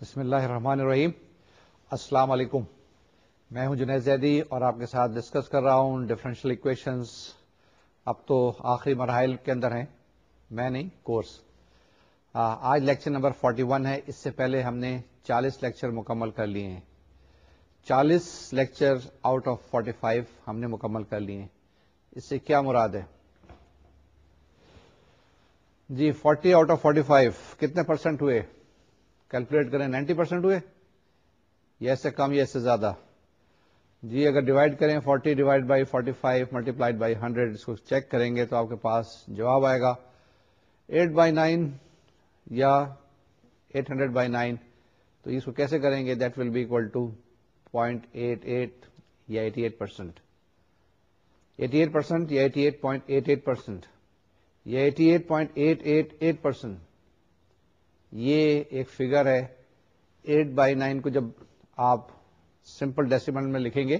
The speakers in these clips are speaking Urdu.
بسم اللہ الرحمن الرحیم السلام علیکم میں ہوں جنید زیدی اور آپ کے ساتھ ڈسکس کر رہا ہوں ڈفرینشیل ایکویشنز اب تو آخری مراحل کے اندر ہیں میں نہیں کورس آج لیکچر نمبر 41 ہے اس سے پہلے ہم نے چالیس لیکچر مکمل کر لیے ہیں چالیس لیکچر آؤٹ آف 45 ہم نے مکمل کر لیے ہیں اس سے کیا مراد ہے جی 40 آؤٹ آف 45 کتنے پرسنٹ ہوئے کیلکولیٹ کریں نائنٹی پرسینٹ ہوئے یا کم یا اس سے زیادہ جی اگر ڈیوائڈ کریں forty divide by forty five multiplied by hundred اس کو چیک کریں گے تو آپ کے پاس جواب آئے گا ایٹ بائی نائن یا ایٹ ہنڈریڈ بائی نائن تو اس کو کیسے کریں گے that will be equal to point eight eight یا eighty eight percent eighty eight percent یا eighty eight point eight eight percent یا eighty eight point eight eight eight percent یہ ایک فگر ہے ایٹ بائی نائن کو جب آپ سمپل ڈیسیمل میں لکھیں گے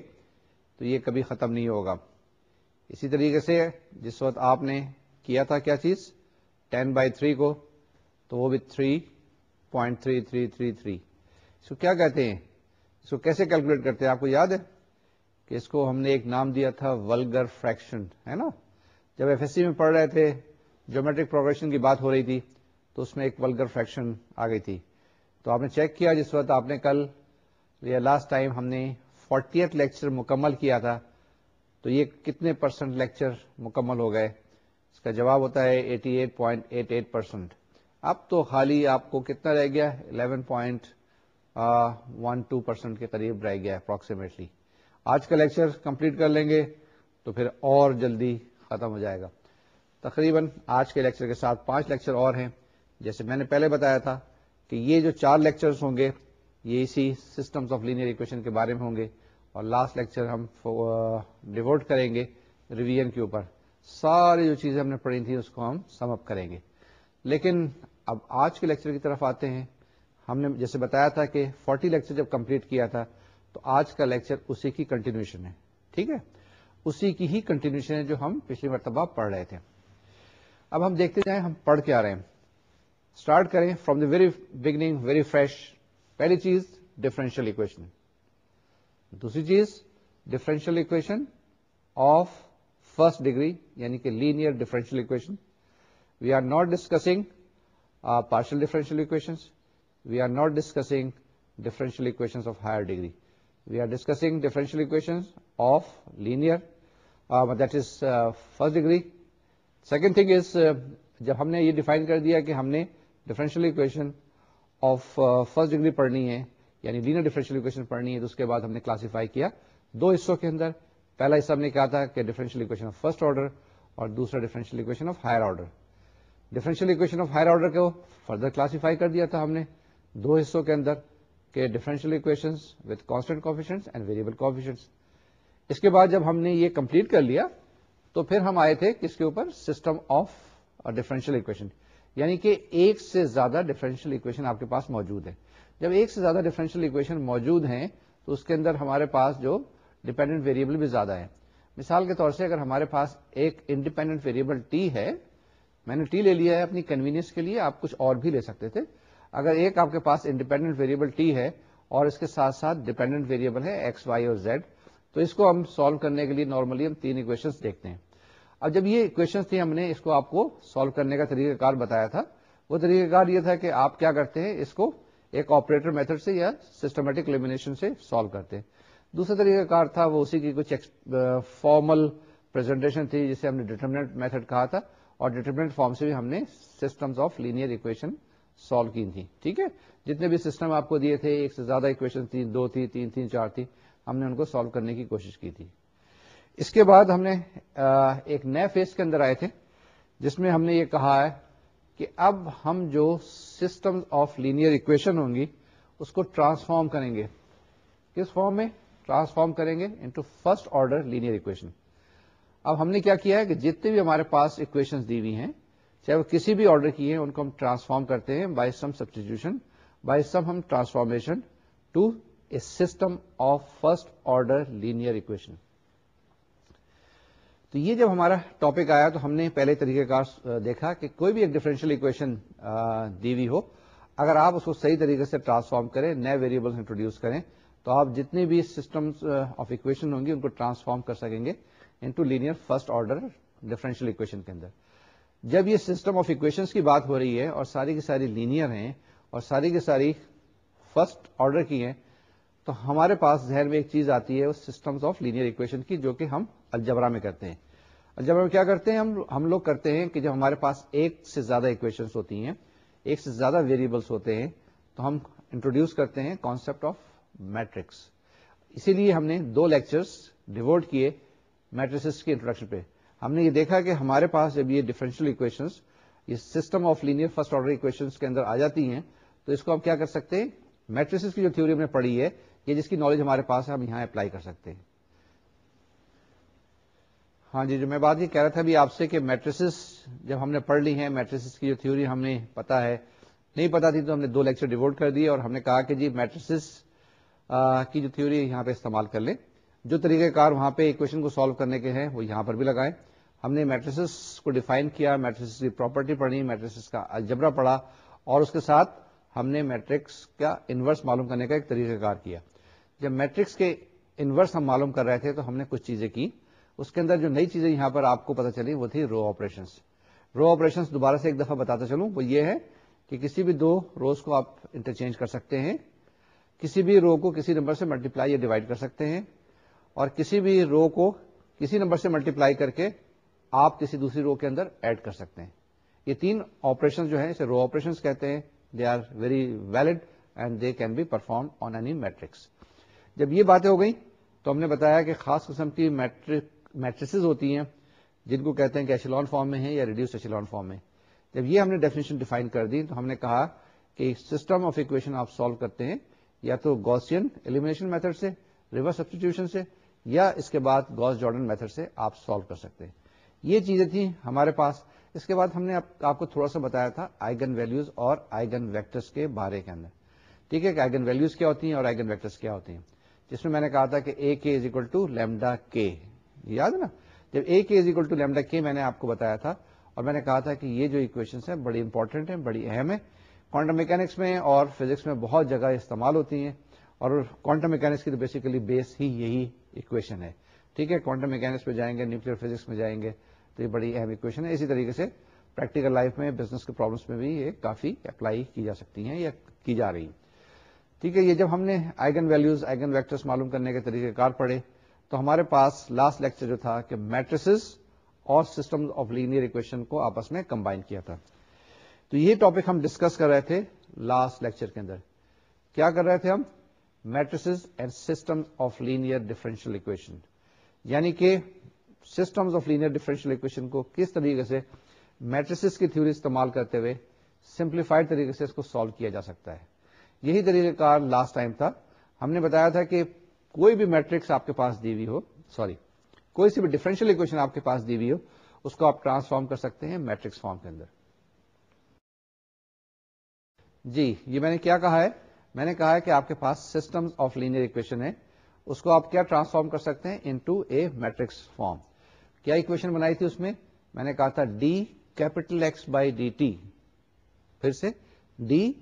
تو یہ کبھی ختم نہیں ہوگا اسی طریقے سے جس وقت آپ نے کیا تھا کیا چیز ٹین بائی تھری کو تو وہ بھی three point three three three three کو کیا کہتے ہیں اس کو کیسے کیلکولیٹ کرتے ہیں آپ کو یاد ہے کہ اس کو ہم نے ایک نام دیا تھا ولگر فریکشن ہے نا جب ایف ایس سی میں پڑھ رہے تھے جیومیٹرک پروگرشن کی بات ہو رہی تھی تو اس میں ایک ولگر فیکشن آ گئی تھی تو آپ نے چیک کیا جس وقت آپ نے کل یا لاسٹ ٹائم ہم نے فورٹی لیکچر مکمل کیا تھا تو یہ کتنے پرسنٹ لیکچر مکمل ہو گئے اس کا جواب ہوتا ہے eighty eight point eight eight percent اب تو خالی آپ کو کتنا رہ گیا eleven point one two percent کے قریب رہ گیا اپروکسیمیٹلی آج کا لیکچر کمپلیٹ کر لیں گے تو پھر اور جلدی ختم ہو جائے گا تقریباً آج کے لیکچر کے ساتھ پانچ لیکچر اور ہیں جیسے میں نے پہلے بتایا تھا کہ یہ جو چار لیکچرز ہوں گے یہ اسی سسٹمز آف لینئر ایکویشن کے بارے میں ہوں گے اور لاسٹ لیکچر ہم ڈیوٹ کریں گے ریویژن کے اوپر ساری جو چیزیں ہم نے پڑھی تھیں اس کو ہم سم اپ کریں گے لیکن اب آج کے لیکچر کی طرف آتے ہیں ہم نے جیسے بتایا تھا کہ فورٹی لیکچر جب کمپلیٹ کیا تھا تو آج کا لیکچر اسی کی کنٹینیوشن ہے ٹھیک ہے اسی کی ہی کنٹینیوشن ہے جو ہم پچھلی مرتبہ پڑھ رہے تھے اب ہم دیکھتے جائیں ہم پڑھ کے آ رہے ہیں اسٹارٹ کریں from the very beginning very fresh پہلی چیز ڈفرینشیل اکویشن دوسری چیز differential equation of first degree یعنی کہ linear differential equation we are not discussing partial differential equation we are not discussing differential equation of higher degree we are discussing differential equation of linear that is first degree second thing is جب ہم نے یہ ڈیفائن کر دیا کہ ہم نے اکویشن آف فرسٹ ڈگری پڑھنی ہے یعنی ڈیفرنشیل پڑھنی ہے تو اس کے بعد ہم نے کلاسیفائی کیا دو حصوں کے اندر پہلا حصہ ہم نے کہا تھا کہ ڈیفرنشیل فرسٹ آرڈر اور دوسرا differential of higher order differential equation of higher order کو فردر کلاسیفائی کر دیا تھا ہم نے دو حصوں کے اندر کہ differential with constant and variable coefficient اس کے بعد جب ہم نے یہ کمپلیٹ کر لیا تو پھر ہم آئے تھے کس کے اوپر سسٹم آف ڈیفرنشیل اکویشن یعنی کہ ایک سے زیادہ ڈیفرنشیل اکویشن آپ کے پاس موجود ہے جب ایک سے زیادہ ڈفرینشیل اکویشن موجود ہیں تو اس کے اندر ہمارے پاس جو ڈپینڈنٹ ویریبل بھی زیادہ ہے مثال کے طور سے اگر ہمارے پاس ایک انڈیپینڈنٹ ویریبل ٹی ہے میں نے ٹی لے لیا ہے اپنی کنوینئنس کے لیے آپ کچھ اور بھی لے سکتے تھے اگر ایک آپ کے پاس انڈیپینڈنٹ ویریبل ٹی ہے اور اس کے ساتھ ساتھ ڈپینڈنٹ ویریبل ہے ایکس وائی اور زیڈ تو اس کو ہم سالو کرنے کے لیے نارملی ہم تین اکویشن دیکھتے ہیں اب جب یہ اکویشن تھی ہم نے اس کو آپ کو سالو کرنے کا طریقہ کار بتایا تھا وہ طریقہ کار یہ تھا کہ آپ کیا کرتے ہیں اس کو ایک آپریٹر میتھڈ سے یا سسٹمیٹک لیمینیشن سے سالو کرتے ہیں دوسرا طریقہ کار تھا وہ اسی کی کچھ فارمل تھی جسے ہم نے ڈیٹرمنٹ میتھڈ کہا تھا اور ڈیٹرمنٹ فارم سے بھی ہم نے system of linear equation solve کی تھی ٹھیک ہے جتنے بھی سسٹم آپ کو دیے تھے ایک سے زیادہ اکویشن تھی دو تھی تین تین چار تھی ہم نے ان کو سالو کرنے کی کوشش کی تھی اس کے بعد ہم نے ایک نئے فیس کے اندر آئے تھے جس میں ہم نے یہ کہا ہے کہ اب ہم جو سسٹم آف لینئر اکویشن ہوں گی اس کو ٹرانسفارم کریں گے کس فارم میں ٹرانسفارم کریں گے into first order linear equation اب ہم نے کیا کیا ہے کہ جتنے بھی ہمارے پاس اکویشن دی ہوئی ہیں چاہے وہ کسی بھی آرڈر کی ہیں ان کو ہم ٹرانسفارم کرتے ہیں by some substitution by some ہم transformation to a system of first order linear equation تو یہ جب ہمارا ٹاپک آیا تو ہم نے پہلے طریقہ کار دیکھا کہ کوئی بھی ایک ڈفرینشیل اکویشن دی ہوئی ہو اگر آپ اس کو صحیح طریقے سے ٹرانسفارم کریں نئے ویریبل انٹروڈیوس کریں تو آپ جتنے بھی سسٹم آف اکویشن ہوں گی ان کو ٹرانسفارم کر سکیں گے into linear first order differential equation کے اندر جب یہ سسٹم آف اکویشنس کی بات ہو رہی ہے اور ساری کی ساری لینئر ہیں اور ساری کی ساری فرسٹ آرڈر کی ہیں تو ہمارے پاس ذہن میں ایک چیز آتی ہے سسٹمز آف لینئر اکویشن کی جو کہ ہم الجبرا میں کرتے ہیں الجبرا میں کیا کرتے ہیں ہم ہم لوگ کرتے ہیں کہ جب ہمارے پاس ایک سے زیادہ ایکویشنز ہوتی ہیں ایک سے زیادہ ویریبلس ہوتے ہیں تو ہم انٹروڈیوس کرتے ہیں کانسیپٹ آف میٹرکس اسی لیے ہم نے دو لیکچرس ڈیوٹ کیے میٹرسس کے انٹروڈکشن پہ ہم نے یہ دیکھا کہ ہمارے پاس جب یہ ڈیفرنشیل اکویشن یہ system of linear first order equation کے اندر آ جاتی ہیں تو اس کو ہم کیا کر سکتے ہیں میٹریسس کی جو تھیوری ہم نے پڑھی ہے یہ جس کی نالج ہمارے پاس ہے ہم یہاں اپلائی کر سکتے ہیں ہاں جی جو میں بات یہ کہہ رہا تھا بھی آپ سے کہ میٹریسز جب ہم نے پڑھ لی ہیں میٹریسز کی جو تھیوری ہم نے پتا ہے نہیں پتا تھی تو ہم نے دو لیکچر ڈیوٹ کر دیے اور ہم نے کہا کہ جی میٹریسز کی جو تھیوری یہاں پہ استعمال کر لیں جو طریقہ کار وہاں پہ ایکویشن کو سالو کرنے کے ہیں وہ یہاں پر بھی لگائیں ہم نے میٹریسز کو ڈیفائن کیا میٹریسز کی پراپرٹی پڑھی میٹریسز کا الجبرا پڑھا اور اس کے ساتھ ہم نے میٹرکس کا انورس معلوم کرنے کا ایک طریقہ کار کیا جب میٹرکس کے انورس ہم معلوم کر رہے تھے تو ہم نے کچھ چیزیں کی اس کے اندر جو نئی چیزیں یہاں پر آپ کو پتا چلی وہ تھی رو آپریشن رو آپریشن دوبارہ سے ایک دفعہ بتاتا چلوں وہ یہ ہے کہ کسی بھی دو روز کو آپ انٹرچینج کر سکتے ہیں کسی بھی رو کو کسی نمبر سے ملٹی پلائی یا ڈیوائڈ کر سکتے ہیں اور کسی بھی رو کو کسی نمبر سے ملٹی پلائی کر کے آپ کسی دوسری رو کے اندر ایڈ کر سکتے ہیں یہ تین آپریشن جو ہیں اسے رو آپریشن کہتے ہیں they are very valid and they can be performed on any matrix جب یہ باتیں ہو گئیں تو ہم نے بتایا کہ خاص قسم کی میٹرک ہوتی ہیں جن کو کہتے ہیں کہ ایشلون فارم میں ہے یا ریڈیوس ایشلون فارم میں جب یہ ہم نے ڈیفینیشن ڈیفائن کر دی تو ہم نے کہا کہ سسٹم آف اکویشن آپ سالو کرتے ہیں یا تو گوسین ایلیمینیشن میتھڈ سے ریورس سبسٹیوشن سے یا اس کے بعد گوس جارڈن میتھڈ سے آپ سالو کر سکتے ہیں یہ چیزیں تھیں ہمارے پاس اس کے بعد ہم نے آپ کو تھوڑا سا بتایا تھا آئگن ویلوز اور آئگن ویکٹرس کے بارے کے اندر ٹھیک ہے کہ آئیگن ویلوز کیا ہوتی ہیں اور آئگن ویکٹرس کیا ہوتے ہیں جس میں میں نے کہا تھا کہ A k is equal to lambda k یاد ہے نا جب A k is equal to lambda k میں نے آپ کو بتایا تھا اور میں نے کہا تھا کہ یہ جو اکویشن ہیں بڑی امپورٹنٹ ہیں بڑی اہم ہیں کوانٹم میکینکس میں اور فزکس میں بہت جگہ استعمال ہوتی ہیں اور کوانٹم میکینکس کی تو بیسیکلی بیس ہی یہی اکویشن ہے ٹھیک ہے کوانٹم میکینکس میں جائیں گے نیوکل فزکس میں جائیں گے تو یہ بڑی اہم اکویشن ہے اسی طریقے سے پریکٹیکل لائف میں بزنس کے پرابلمس میں بھی یہ کافی اپلائی کی جا سکتی ہیں یا کی جا رہی ہیں ٹھیک ہے یہ جب ہم نے آئگن ویلوز آئگن ویکٹرس معلوم کرنے کے طریقہ کار پڑے تو ہمارے پاس لاسٹ لیکچر جو تھا کہ میٹریسز اور سسٹم آف لینئر اکویشن کو آپس میں کمبائن کیا تھا تو یہ ٹاپک ہم ڈسکس کر رہے تھے لاسٹ لیکچر کے اندر کیا کر رہے تھے ہم matrices and system of linear differential equation یعنی کہ system of linear differential equation کو کس طریقے سے میٹریسز کی تھوڑی استعمال کرتے ہوئے سمپلیفائڈ طریقے سے اس کو سالو کیا جا سکتا ہے یہی طریقہ کار لاسٹ ٹائم تھا ہم نے بتایا تھا کہ کوئی بھی میٹرکس آپ کے پاس دی ہوئی ہو سوری کوئی سی بھی ڈیفرنشیل اکویشن آپ کے پاس دی ہوئی ہو اس کو آپ ٹرانسفارم کر سکتے ہیں میٹرکس فارم کے اندر جی یہ میں نے کیا کہا ہے میں نے کہا ہے کہ آپ کے پاس سسٹم آف لینئر اکویشن ہے اس کو آپ کیا ٹرانسفارم کر سکتے ہیں انٹو اے میٹرکس فارم کیا اکویشن بنائی تھی اس میں میں نے کہا تھا D capital X by D T پھر سے D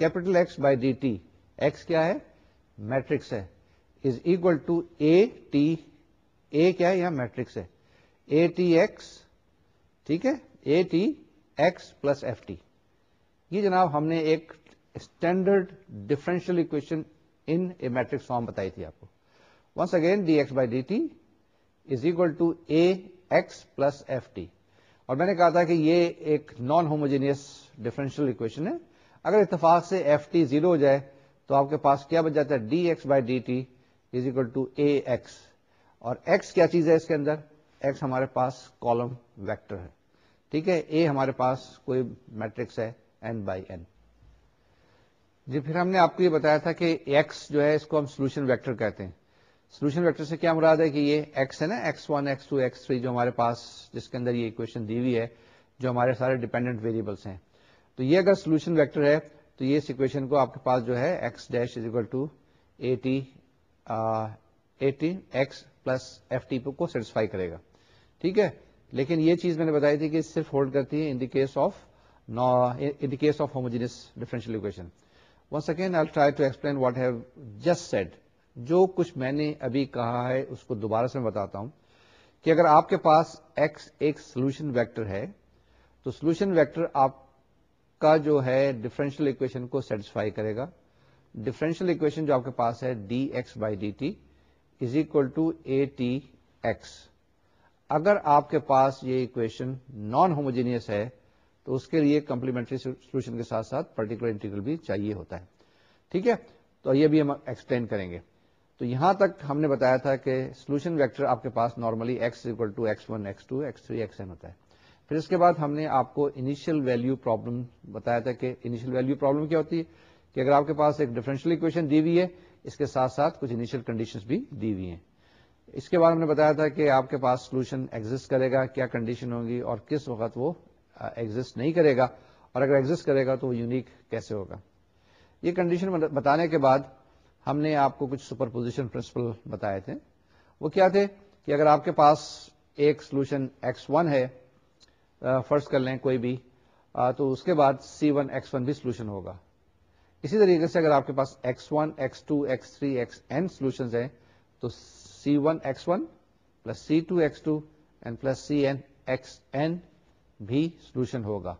capital X by D T X کیا ہے میٹرکس ہے is equal to A T A کیا ہے یہاں میٹرکس ہے اے ٹی ایکس ٹھیک ہے A T X plus F T یہ جناب ہم نے ایک standard differential equation in a matrix form بتائی تھی آپ کو once again D X by D T is equal to A X plus F T اور میں نے کہا تھا کہ یہ ایک نان ہوموجینئس ڈیفرنشیل اکویشن ہے اگر اتفاق سے ایف ٹی زیرو ہو جائے تو آپ کے پاس کیا بن جاتا ہے D X by D T is equal to A X اور ایکس کیا چیز ہے اس کے اندر ایکس ہمارے پاس کالم ویکٹر ہے ٹھیک ہے اے ہمارے پاس کوئی میٹرکس ہے این این بائی جی پھر ہم نے آپ کو یہ بتایا تھا کہ ایکس جو ہے اس کو ہم سولوشن ویکٹر کہتے ہیں سولوشن ویکٹر سے کیا مراد ہے کہ یہ ایکس ہے نا X one X two X three جو ہمارے پاس جس کے اندر یہ اکویشن دی ہوئی ہے جو ہمارے سارے ڈیپینڈنٹ ویریبلس ہیں تو یہ اگر سولوشن ویکٹر ہے تو یہ سیکویشن کو آپ کے پاس جو ہے X dash is equal to eighty eighty X plus F T کو سیٹسفائی کرے گا ٹھیک ہے لیکن یہ چیز میں نے بتائی تھی کہ صرف ہولڈ کرتی ہے in the case of in the case of homogeneous differential equation one second I try to explain what have just set جو کچھ میں نے ابھی کہا ہے اس کو دوبارہ سے میں بتاتا ہوں کہ اگر آپ کے پاس ایکس ایک سولوشن ویکٹر ہے تو سولوشن ویکٹر آپ کا جو ہے ڈیفریشل اکویشن کو سیٹسفائی کرے گا ڈیفرنشیل اکویشن جو آپ کے پاس ہے d x by d t is equal to A t x اگر آپ کے پاس یہ اکویشن نان ہوموجینئس ہے تو اس کے لیے کمپلیمنٹری سولوشن کے ساتھ ساتھ پرٹیکولر انٹیگرل بھی چاہیے ہوتا ہے ٹھیک ہے تو یہ بھی ہم ایکسپلین کریں گے تو یہاں تک ہم نے بتایا تھا کہ سولوشن ویکٹر آپ کے پاس normally X equal to X one X two X three X N ہوتا ہے پھر اس کے بعد ہم نے آپ کو انیشیل ویلو پرابلم بتایا تھا کہ انیشیل ویلو پرابلم کیا ہوتی ہے کہ اگر آپ کے پاس ایک اکویشن دی ہوئی ہے اس کے ساتھ ساتھ کچھ انیشیل کنڈیشن بھی دی ہوئی ہیں اس کے بعد ہم نے بتایا تھا کہ آپ کے پاس سولوشن ایگزٹ کرے گا کیا کنڈیشن ہوگی اور کس وقت وہ ایگزٹ نہیں کرے گا اور اگر ایگزٹ کرے گا تو وہ یونیک کیسے ہوگا یہ کنڈیشن بتانے کے بعد ہم نے آپ کو کچھ سپر پوزیشن پرنسپل بتائے تھے وہ کیا تھے کہ اگر آپ کے پاس ایک سولوشن ایکس ون ہے فرض کر لیں کوئی بھی تو اس کے بعد سی ون ایکس ون بھی سولوشن ہوگا اسی طریقے سے اگر آپ کے پاس X one X two X three X N solution ہیں تو C one X one plus C two X two plus C N N X بھی سولوشن ہوگا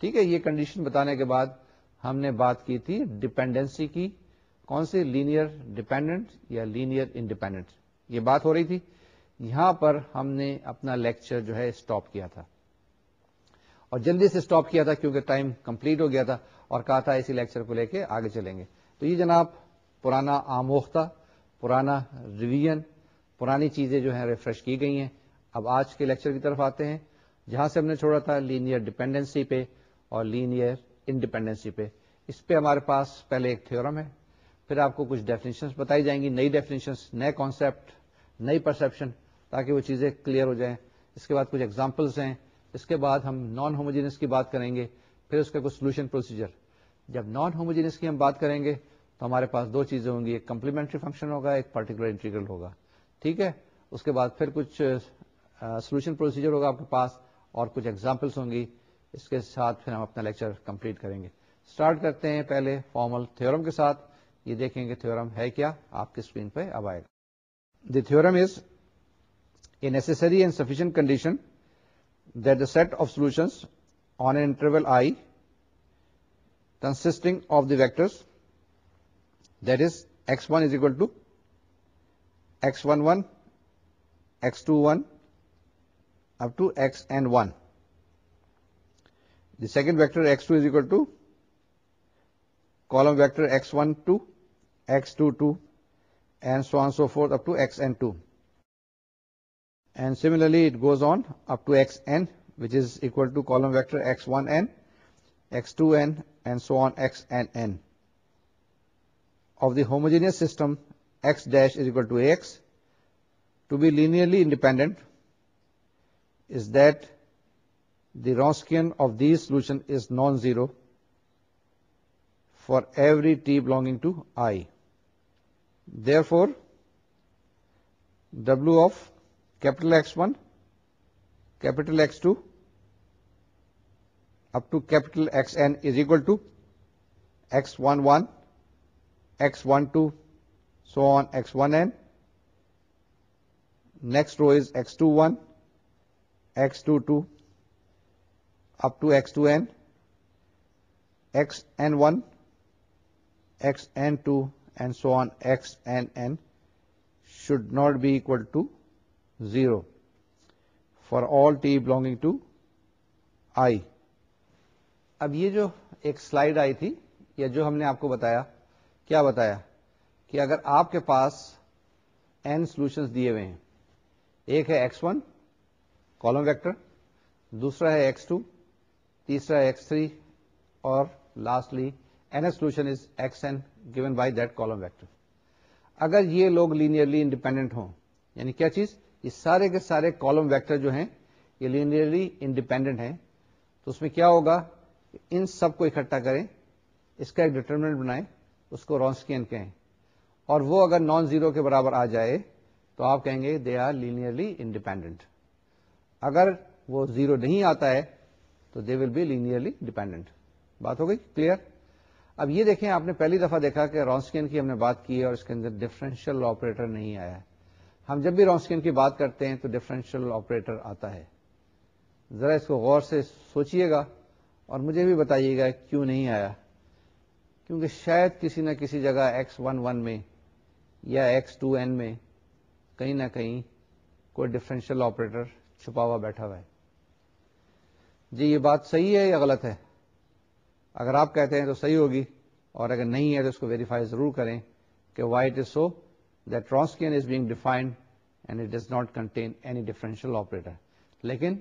ٹھیک ہے یہ کنڈیشن بتانے کے بعد ہم نے بات کی تھی ڈپینڈینسی کی کون سی لینئر ڈپینڈنٹ یا لینئر انڈیپینڈنٹ یہ بات ہو رہی تھی یہاں پر ہم نے اپنا لیکچر جو ہے اسٹاپ کیا تھا اور جلدی سے اسٹاپ کیا تھا کیونکہ ٹائم کمپلیٹ ہو گیا تھا اور کہا تھا اسی لیکچر کو لے کے آگے چلیں گے تو یہ جناب پرانا آموختہ پرانا ریویژن پرانی چیزیں جو ہیں ریفریش کی گئی ہیں اب آج کے لیکچر کی طرف آتے ہیں جہاں سے ہم نے چھوڑا تھا لینئر ڈپینڈنسی پہ اور لینئر انڈیپینڈنسی پہ اس پہ ہمارے پاس پہلے ایک تھیورم ہے پھر آپ کو کچھ ڈیفینیشنس بتائی جائیں گی نئی ڈیفینیشنس نئے کانسیپٹ نئی پرسپشن تاکہ وہ چیزیں کلیئر ہو جائیں اس کے بعد کچھ ایگزامپلس ہیں اس کے بعد ہم نان ہوموجینس کی بات کریں گے پھر اس کا کچھ سولوشن پروسیجر جب نان ہوموجینس کی ہم بات کریں گے تو ہمارے پاس دو چیزیں ہوں گی ایک کمپلیمنٹری فنکشن ہوگا ایک پرٹیکولر انٹیگرل ہوگا ٹھیک ہے اس کے بعد پھر کچھ سولوشن پروسیجر ہوگا آپ کے پاس اور کچھ ایگزامپلس ہوں گی اس کے ساتھ پھر ہم اپنا لیکچر کمپلیٹ کریں گے اسٹارٹ کرتے ہیں پہلے فارمل تھورم کے ساتھ یہ دیکھیں گے تھورم ہے کیا آپ کی اسکرین پہ اب آئے گا the theorem is a necessary and sufficient condition set of solution on oil I consisting of the vector second vector vector S one two S two two and so so forth upon to and similarly it goes on up to xn, which is equal to column vector x1n, x2n, and so on xnn. Of the homogeneous system, x dash is equal to ax. To be linearly independent is that the Wronskian of these solution is non-zero for every t belonging to I. Therefore, W of capital X one capital X two up to capital X N is equal to X one one X one two so on X one N next row is X two one X two two up to X two N X N one X N two and so on X N N not be equal to zero for all T belonging to I اب یہ جو ایک سلائیڈ آئی تھی یا جو ہم نے آپ کو بتایا کیا بتایا کہ اگر آپ کے پاس این سولوشن دیے ہوئے ہیں ایک ہے ایکس ون کالم ویکٹر دوسرا ہے ایکس ٹو تیسرا ہے ایکس تھری اور lastly N S solution is X N given by that column vector اگر یہ لوگ لینئرلی انڈیپینڈنٹ ہوں یعنی کیا چیز یہ سارے کے سارے کالم ویکٹر جو ہیں یہ لینئرلی انڈیپینڈنٹ ہیں تو اس میں کیا ہوگا ان سب کو اکٹھا کریں اس کا ایک ڈٹرمنٹ بنائیں اس کو رونسکین کہیں اور وہ اگر نان زیرو کے برابر آ جائے تو آپ کہیں گے دے آر لینئرلی انڈیپینڈنٹ اگر وہ زیرو نہیں آتا ہے تو they will be linearly dependent بات ہو گئی کلیئر اب یہ دیکھیں آپ نے پہلی دفعہ دیکھا کہ رونسکین کی ہم نے بات کی اور اس کے اندر ڈفرینشیل آپریٹر نہیں آیا ہے ہم جب بھی رونسکن کی بات کرتے ہیں تو ڈفرینشیل آپریٹر آتا ہے ذرا اس کو غور سے سوچئے گا اور مجھے بھی بتائیے گا کیوں نہیں آیا کیونکہ شاید کسی نہ کسی جگہ ایکس ون ون میں یا ایکس ٹو این میں کہیں نہ کہیں کوئی ڈفرینشیل آپریٹر چھپا ہوا بیٹھا ہوا ہے جی یہ بات صحیح ہے یا غلط ہے اگر آپ کہتے ہیں تو صحیح ہوگی اور اگر نہیں ہے تو اس کو ویریفائی ضرور کریں کہ why it is so that is being defined and it does not contain any differential operator لیکن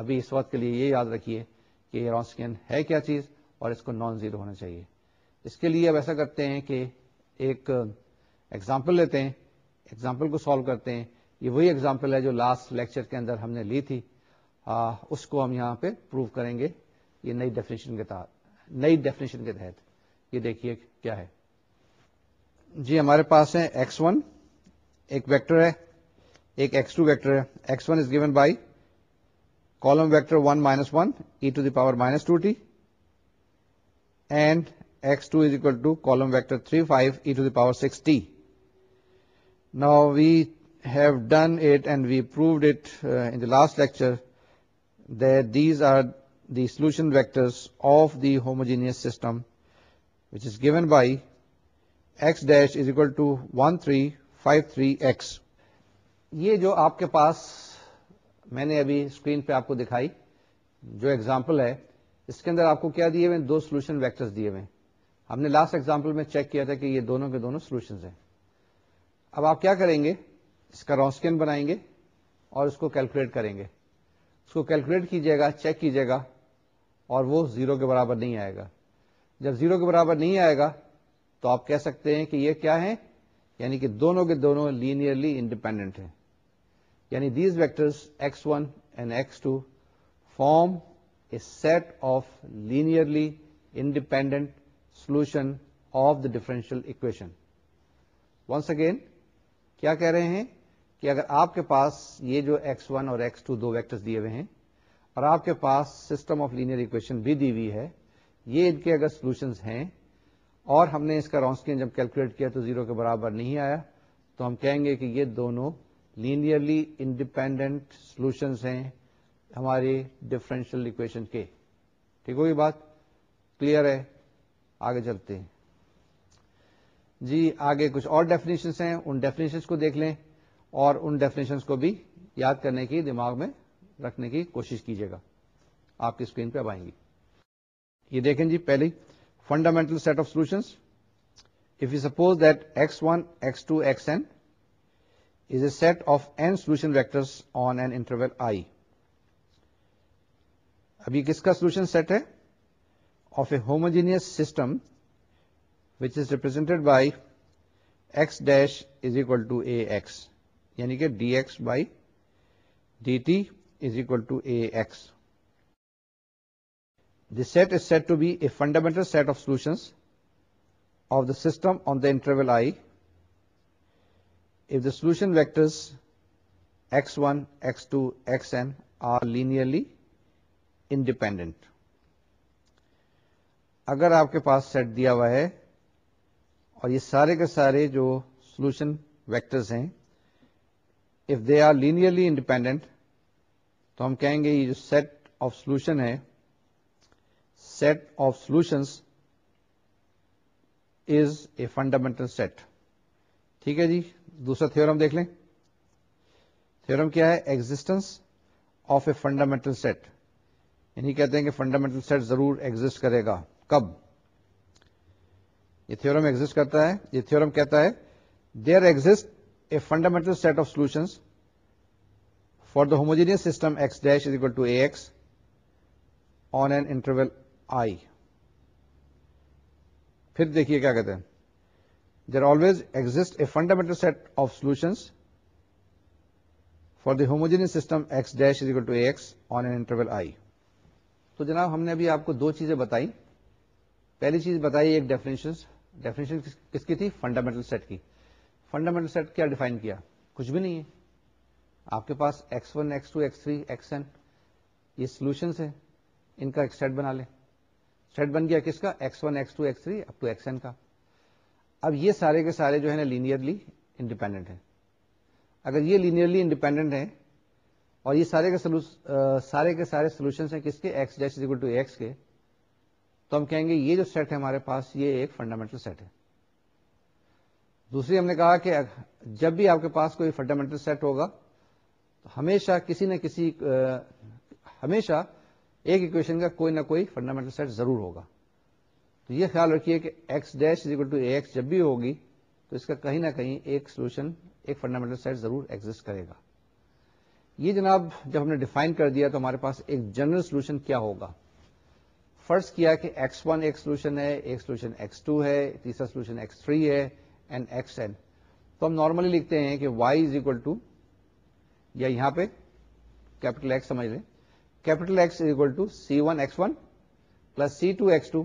ابھی اس وقت کے لیے یہ یاد رکھیے ہونا چاہیے اس کے لیے اب ایسا کرتے ہیں کہ ایک ایگزامپل لیتے ہیں ایگزامپل کو سالو کرتے ہیں یہ وہی ایگزامپل ہے جو لاسٹ لیکچر کے اندر ہم نے لی تھی اس کو ہم یہاں پہ پروو کریں گے یہ نئی ڈیفینیشن کے تحت نئی ڈیفینیشن کے تحت یہ دیکھیے کیا ہے جی ہمارے پاس ہیں ایکس ون ایک ویکٹر ہے ایکس ٹو ویکٹر ہے last lecture these are the solution vectors of the homogeneous system which is given by X dash is equal to one three five three X یہ جو آپ کے پاس میں نے ابھی اسکرین پہ آپ کو دکھائی جو ایگزامپل ہے اس کے اندر آپ کو کیا دیے ہوئے دو سولوشن ویکٹرز دیے ہوئے ہم نے لاسٹ ایگزامپل میں چیک کیا تھا کہ یہ دونوں کے دونوں سولوشن ہیں اب آپ کیا کریں گے اس کا رونسکین بنائیں گے اور اس کو کیلکولیٹ کریں گے اس کو کیلکولیٹ کیجیے گا چیک کیجیے گا اور وہ زیرو کے برابر نہیں آئے گا جب زیرو کے برابر نہیں آئے گا تو آپ کہہ سکتے ہیں کہ یہ کیا ہے یعنی کہ دونوں کے دونوں لینئرلی انڈیپینڈنٹ ہیں یعنی these X one and two form a set of linearly independent solution of the differential equation once again کیا کہہ رہے ہیں کہ اگر آپ کے پاس یہ جو ایکس ون اور ایکس ٹو دو ویکٹر دیے ہوئے ہیں اور آپ کے پاس سسٹم آف لینئر اکویشن بھی دی ہوئی ہے یہ ان کے اگر سولوشنز ہیں اور ہم نے اس کا رونسکین جب کیلکولیٹ کیا تو زیرو کے برابر نہیں آیا تو ہم کہیں گے کہ یہ دونوں لینئرلی انڈیپینڈنٹ سولوشن ہیں ہماری ڈفرینشیل اکویشن کے ٹھیک ہوگی بات کلیئر ہے آگے چلتے ہیں جی آگے کچھ اور ڈیفینیشنس ہیں ان ڈیفینیشنس کو دیکھ لیں اور ان ڈیفینیشنس کو بھی یاد کرنے کی دماغ میں رکھنے کی کوشش کیجیے گا آپ کی اسکرین پہ اب آئیں گی یہ دیکھیں جی پہلی fundamental set of solution if you suppose that s one s two s n is a of n solution vector ابھی کس کا سولوشن سیٹ ہے of a homogeneous system which is represent by x dash is equal to a یعنی کہ d s by d t is equal to a set is set to be a fundamental set of of of the system on the interval I i the solution vectors x one x two x n are independent اگر آپ کے پاس سیٹ دیا ہوا ہے اور یہ سارے کے سارے جو سولوشن ویکٹرز ہیں if they are linearly independent تو ہم کہیں گے یہ جو سیٹ آف سولوشن ہے set of solutions is a fundamental set ٹھیک ہے جی دوسرا تھورم دیکھ لیں تھورم کیا ہے existence of a fundamental set یعنی کہتے ہیں کہ فنڈامنٹل سیٹ ضرور ایگزٹ کرے گا کب یہ تھورم ایگزٹ کرتا ہے یہ تھورم کہتا ہے there exist a fundamental set of solution for the homogeneous system x dash is equal to a x on an interval I پھر دیکھیے کیا کہتے ہیں there always exist a fundamental set of solutions for the homogeneous system x dash equal to x on an interval I تو جناب ہم نے ابھی آپ کو دو چیزیں بتائی پہلی چیز بتائی ایک ڈیفینیشن ڈیفینیشن کس کی تھی فنڈامنٹل سیٹ کی فنڈامنٹل سیٹ کیا ڈیفائن کیا کچھ بھی نہیں ہے آپ کے پاس x one x two x three x n یہ سولوشنس ہیں ان کا ایک سیٹ بنا لیں سیٹ بن گیا کس کا x one x two x three up to x n کا اب یہ سارے کے سارے جو ہے نا لینئرلی انڈیپینڈنٹ ہیں اگر یہ لینئرلی انڈیپینڈنٹ ہیں اور یہ سارے کے سارے کے سارے سولوشن ہیں کس کے x dash is equal to x کے تو ہم کہیں گے یہ جو سیٹ ہے ہمارے پاس یہ ایک فنڈامنٹل سیٹ ہے دوسری ہم نے کہا کہ جب بھی آپ کے پاس کوئی فنڈامنٹل سیٹ ہوگا تو ہمیشہ کسی نہ کسی ہمیشہ ایک اکویشن کا کوئی نہ کوئی فنڈامنٹل سیٹ ضرور ہوگا تو یہ خیال رکھیے کہ x dash is equal to a x جب بھی ہوگی تو اس کا کہیں نہ کہیں ایک سولوشن ایک فنڈامنٹل سیٹ ضرور ایگزٹ کرے گا یہ جناب جب ہم نے ڈیفائن کر دیا تو ہمارے پاس ایک جنرل سولوشن کیا ہوگا فرض کیا کہ ایکس ون ایک سولوشن ہے ایک سولوشن ایکس ٹو ہے تیسرا سولوشن ایکس تھری ہے اینڈ ایکس این تو ہم نارملی لکھتے ہیں کہ وائی از اکول ٹو یا یہاں پہ کیپٹل ایکس سمجھ لیں capital x is equal to c one x one plus c two x two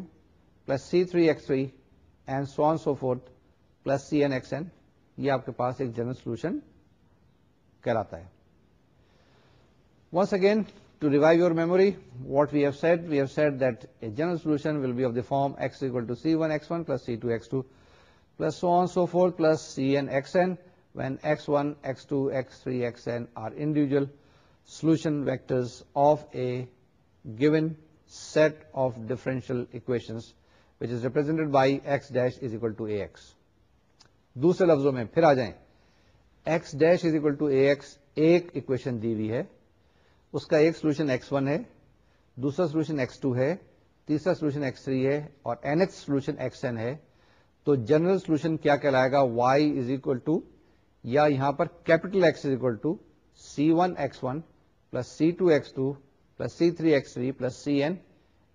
plus c three x so on so forth plus c n x n یہ آپ کے پاس ایک جنرل سولوشن ہے once again to revive your memory what we have said we have said that a general solution will be of the form x equal to c one x one plus c two x two plus so on so forth plus c n n x x x x when one two three x n are individual solution of of a given set of differential x by x dash is ax. دوسرے لفظوں میں پھر آ جائیں ایک دی ہوئی ہے اس کا ایک سولوشن ایکس ون ہے دوسرا سولوشن ایکس ٹو ہے تیسرا سولوشن ایکس تھری ہے اور nth solution x n ہے تو جنرل سولوشن کیا کہلائے گا وائی از اکول ٹو یا یہاں پر capital x is equal to c one x one plus c two x two plus c three x three plus c n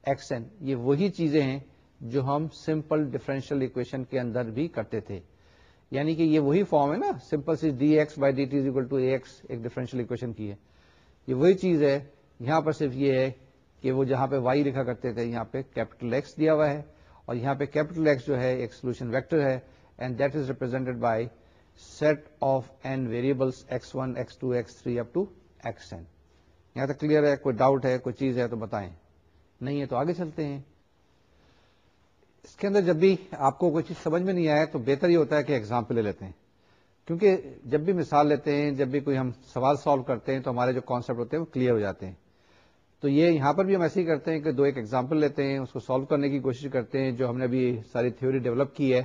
x n یہ وہی چیزیں ہیں جو ہم سمپل ڈیفرنشیل کے اندر بھی کرتے تھے یعنی کہ یہ وہی فارم ہے نا simple see d x by d to a x ایک ڈیفرنشیل کی ہے یہ وہی چیز ہے یہاں پر صرف یہ ہے کہ وہ جہاں پہ وائی لکھا کرتے تھے یہاں پہ کیپٹل ایکس دیا ہوا ہے اور یہاں پہ کیپٹل ایکس جو ہے ایک سولوشن ویکٹر ہے and that is represented by set of n n variables x x x x one two two three up یہاں تک کلیئر ہے کوئی ڈاؤٹ ہے کوئی چیز ہے تو بتائیں نہیں ہے تو آگے چلتے ہیں اس کے اندر جب بھی آپ کو کوئی چیز سمجھ میں نہیں آیا تو بہتر یہ ہوتا ہے کہ ایگزامپل لے لیتے ہیں کیونکہ جب بھی مثال لیتے ہیں جب بھی کوئی ہم سوال سالو کرتے ہیں تو ہمارے جو کانسیپٹ ہوتے ہیں وہ کلیئر ہو جاتے ہیں تو یہ یہاں پر بھی ہم ایسے ہی کرتے ہیں کہ دو ایک ایگزامپل لیتے ہیں اس کو سالو کرنے کی کوشش کرتے ہیں جو ہم نے ابھی ساری تھیوری ڈیولپ کی ہے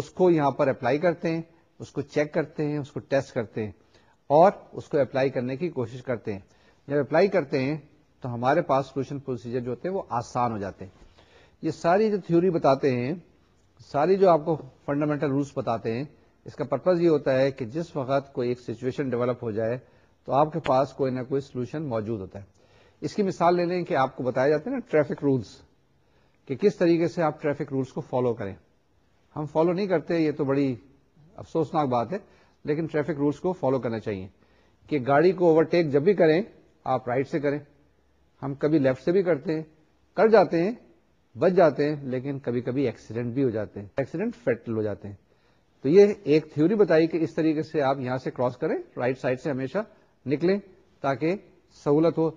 اس کو یہاں پر اپلائی کرتے ہیں اس کو چیک کرتے ہیں اس کو ٹیسٹ کرتے ہیں اور اس کو اپلائی کرنے کی کوشش کرتے ہیں جب اپلائی کرتے ہیں تو ہمارے پاس سولوشن پروسیجر جو ہوتے ہیں وہ آسان ہو جاتے ہیں یہ ساری جو تھیوری بتاتے ہیں ساری جو آپ کو فنڈامنٹل رولس بتاتے ہیں اس کا پرپز یہ ہوتا ہے کہ جس وقت کوئی ایک سچویشن ڈیولپ ہو جائے تو آپ کے پاس کوئی نہ کوئی سولوشن موجود ہوتا ہے اس کی مثال لے لیں کہ آپ کو بتایا جاتا ہے نا ٹریفک رولس کہ کس طریقے سے آپ ٹریفک رولس کو فالو کریں ہم فالو نہیں کرتے یہ تو بڑی افسوسناک بات ہے لیکن ٹریفک رولس کو فالو کرنا چاہیے کہ گاڑی کو اوورٹیک جب بھی کریں آپ رائٹ سے کریں ہم کبھی لیفٹ سے بھی کرتے ہیں کر جاتے ہیں بچ جاتے ہیں لیکن کبھی کبھی ایکسیڈنٹ بھی ہو جاتے ہیں ایکسیڈنٹ فیٹل ہو جاتے ہیں تو یہ ایک تھیوری بتائی کہ اس طریقے سے آپ یہاں سے کراس کریں رائٹ سائڈ سے ہمیشہ نکلیں تاکہ سہولت ہو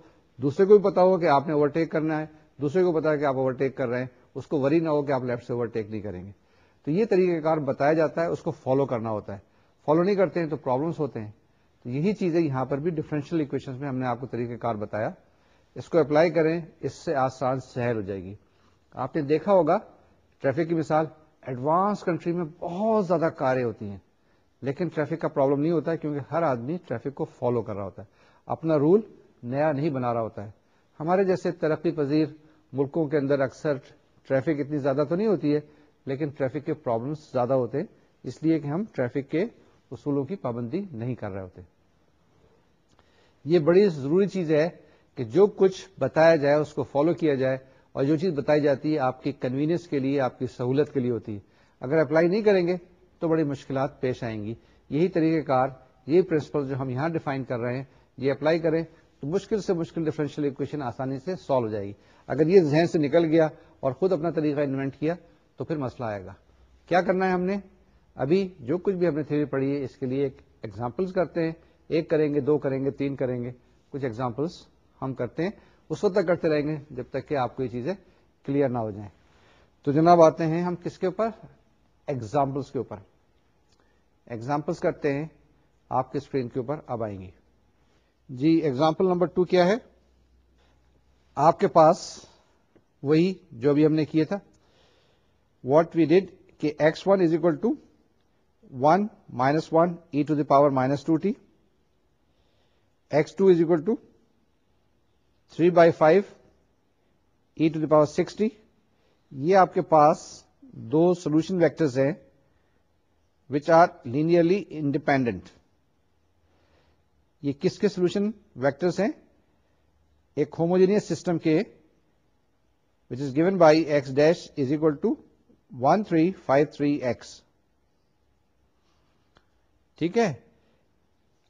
دوسرے کو بھی پتا ہو کہ آپ نے اوورٹیک کرنا ہے دوسرے کو پتا ہے کہ آپ اوورٹیک کر رہے ہیں اس کو وری نہ ہو کہ آپ لیفٹ سے اوورٹیک نہیں کریں گے تو یہ طریقہ کار بتایا جاتا ہے اس کو فالو کرنا ہوتا ہے فالو نہیں کرتے ہیں تو پرابلمس ہوتے ہیں تو یہی چیزیں یہاں پر بھی ڈفرینشیل اکویشن میں ہم نے آپ کو طریقہ کار بتایا اس کو اپلائی کریں اس سے آسان سہل ہو جائے گی آپ نے دیکھا ہوگا ٹریفک کی مثال ایڈوانس کنٹری میں بہت زیادہ کاریں ہوتی ہیں لیکن ٹریفک کا پرابلم نہیں ہوتا ہے کیونکہ ہر آدمی ٹریفک کو فالو کر رہا ہوتا ہے اپنا رول نیا نہیں بنا رہا ہوتا ہے ہمارے جیسے ترقی پذیر ملکوں کے اندر اکثر ٹریفک اتنی زیادہ تو نہیں ہوتی ہے لیکن ٹریفک کے پرابلمس زیادہ ہوتے ہیں اس لیے کہ ہم ٹریفک کے اصولوں کی پابندی نہیں کر رہے ہوتے یہ بڑی ضروری چیز ہے کہ جو کچھ بتایا جائے اس کو فالو کیا جائے اور جو چیز بتائی جاتی ہے آپ کی کنوینئنس کے لیے آپ کی سہولت کے لیے ہوتی ہے اگر اپلائی نہیں کریں گے تو بڑی مشکلات پیش آئیں گی یہی طریقہ کار یہ پرنسپل جو ہم یہاں ڈیفائن کر رہے ہیں یہ اپلائی کریں تو مشکل سے مشکل ڈفرینشیل اکویشن آسانی سے سالو ہو جائے گی اگر یہ ذہن سے نکل گیا اور خود اپنا طریقہ انوینٹ کیا تو پھر مسئلہ آئے گا کیا کرنا ہے ہم نے ابھی جو کچھ بھی ہم نے تھیوری پڑھی ہے اس کے لیے ایک ایگزامپلس کرتے ہیں ایک کریں گے دو کریں گے تین کریں گے کچھ ایگزامپلس ہم کرتے ہیں اس وقت تک کرتے رہیں گے جب تک کہ آپ کو یہ چیزیں کلیئر نہ ہو جائیں تو جناب آتے ہیں ہم کس کے اوپر ایگزامپلس کے اوپر ایگزامپلس کرتے ہیں آپ کے اسکرین کے اوپر اب آئیں گی جی ایگزامپل نمبر ٹو کیا ہے آپ کے پاس وہی جو بھی ہم نے کیا تھا واٹ وی ڈیڈ کہ x one is equal to one minus one e to the power minus two t is two is 3 two three by five e to the power six t یہ آپ کے پاس دو سولوشن ویکٹرز ہیں وچ آر لینئرلی انڈیپینڈنٹ یہ کس کے سولوشن ویکٹرز ہیں ایک ہوموجینئس سسٹم کے which is given by x dash is equal to one three five three x ٹھیک ہے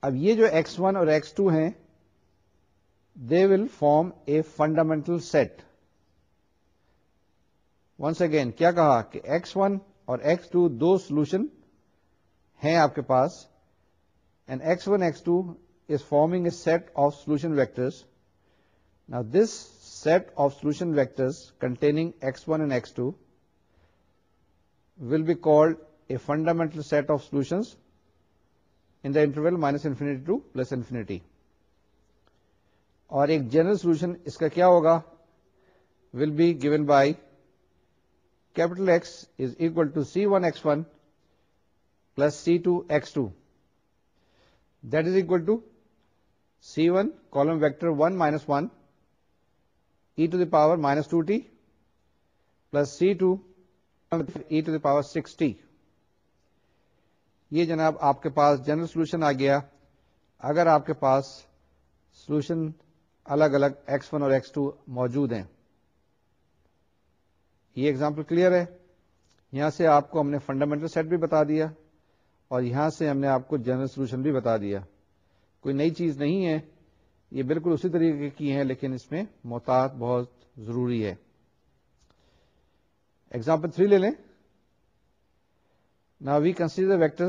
اب یہ جو ایکس ون اور ایکس ٹو ہے they will form a fundamental set once again کیا کہا کہ ایکس ون اور ایکس ٹو دو سولوشن ہیں آپ کے پاس and x one x two is forming a set of solution vectors نا this set of solution vectors containing x one and x two will be called a fundamental set of solution in the interval minus infinity to plus infinity اور ایک جنرل سولوشن اس کا کیا ہوگا will be given by capital x is equal to c one x one plus c two x two that is equal to c one column vector one minus one e to the power minus two t plus c two e to the power six t یہ جناب آپ کے پاس جنرل سولوشن آ گیا اگر آپ کے پاس سولوشن الگ الگ ایکس ون اور ایکس ٹو موجود ہیں یہ ایگزامپل کلیئر ہے یہاں سے آپ کو ہم نے فنڈامنٹل سیٹ بھی بتا دیا اور یہاں سے ہم نے آپ کو جنرل سولوشن بھی بتا دیا کوئی نئی چیز نہیں ہے یہ بالکل اسی طریقے کی ہیں لیکن اس میں محتاط بہت ضروری ہے ایگزامپل تھری لے لیں second column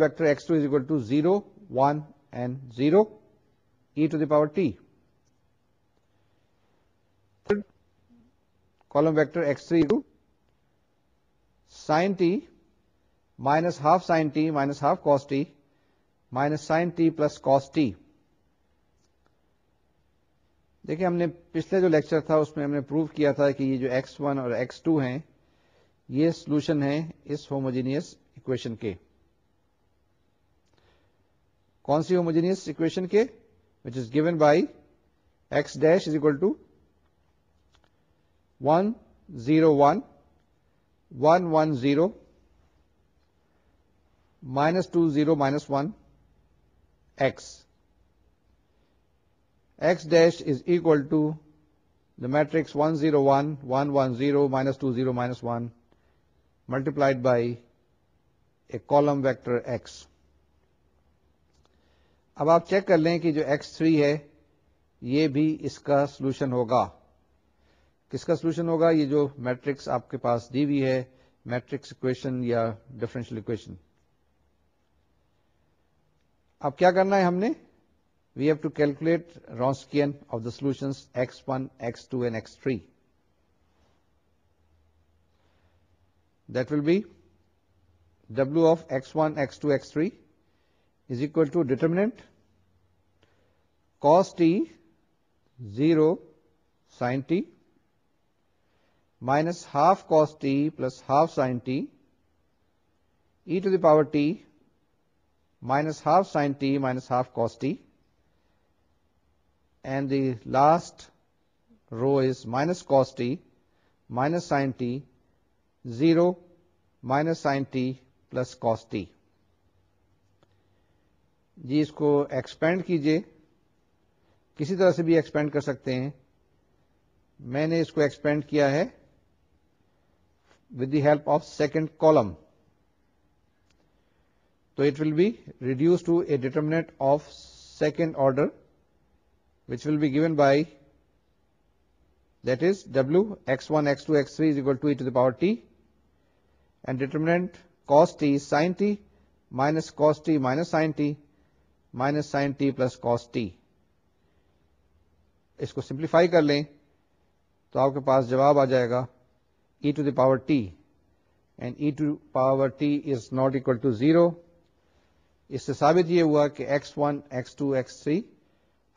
vector one zero e to the power t column vector minus half sine t minus half cos t minus sine t plus cos t دیکھیں ہم نے پچھلے جو لیکچر تھا اس میں ہم نے پروو کیا تھا کہ یہ جو ایکس ون اور ایکس ٹو ہیں یہ سولوشن ہے اس ہوموجینئس اکویشن کے کون سی ہوموجینئس اکویشن کے which is given by x dash is equal to one zero one one one zero minus two zero minus one x x dash is equal to the matrix one zero one one one zero minus two zero minus one multiplied by a column vector x اب آپ چیک کر لیں کہ جو ایکس تھری ہے یہ بھی اس کا سولوشن ہوگا کس کا سولوشن ہوگا یہ جو میٹرکس آپ کے پاس دی ہوئی ہے میٹرکس اکویشن یا ڈفرینشل اکویشن اب کیا کرنا ہے ہم نے we have to calculate Wronskian of the solution x one x two and x three that will be W of x one x two x three is equal to determinant cos t zero sine t minus half cos t plus half sine t e to the power t minus half sine t minus half the and the last row is minus minus minus sine t zero minus sine t plus t جی اس کو ایکسپینڈ کیجیے کسی طرح سے بھی ایکسپینڈ کر سکتے ہیں میں نے اس کو ایکسپینڈ کیا ہے with the help of second column تو it will be reduced to a determinant of second order which will be given by that is W x one x two x three two e to the power t and determinant cos t sine t minus cos t minus sine t minus sine t plus cos t اس کو سمپلیفائی کر لیں تو آپ کے پاس جواب آ جائے گا e to the power t and e to power t is not equal to zero اس سے ثابت یہ ہوا کہ x one x two x three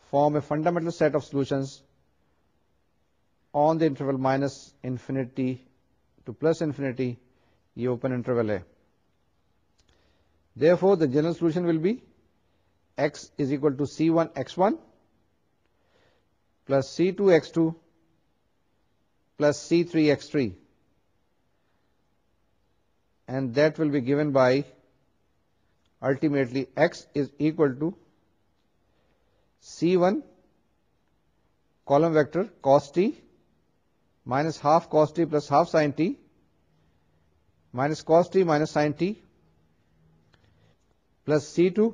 form a fundamental set of solution on the interval minus infinity to plus infinity یہ اوپن انٹرول ہے therefore the general solution will be x is equal to c one x one plus c two x two plus c three x three and that will be given by ultimately x is equal to c one column vector cos t minus half cos t plus half sine t minus cos t minus sine t plus c two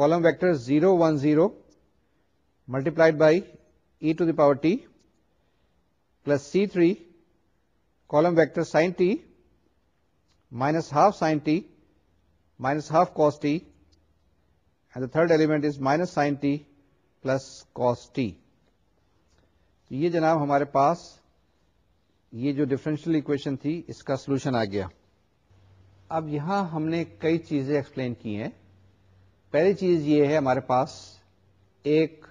column vector zero one zero multiplied by e to the power t plus c three column vector sine t minus half sine t minus half cos t and third element is minus sine t plus cos t یہ جناب ہمارے پاس یہ جو ڈفرینشیل اکویشن تھی اس کا سولوشن آ گیا اب یہاں ہم نے کئی چیزیں ایکسپلین کی ہیں پہلی چیز یہ ہے ہمارے پاس ایک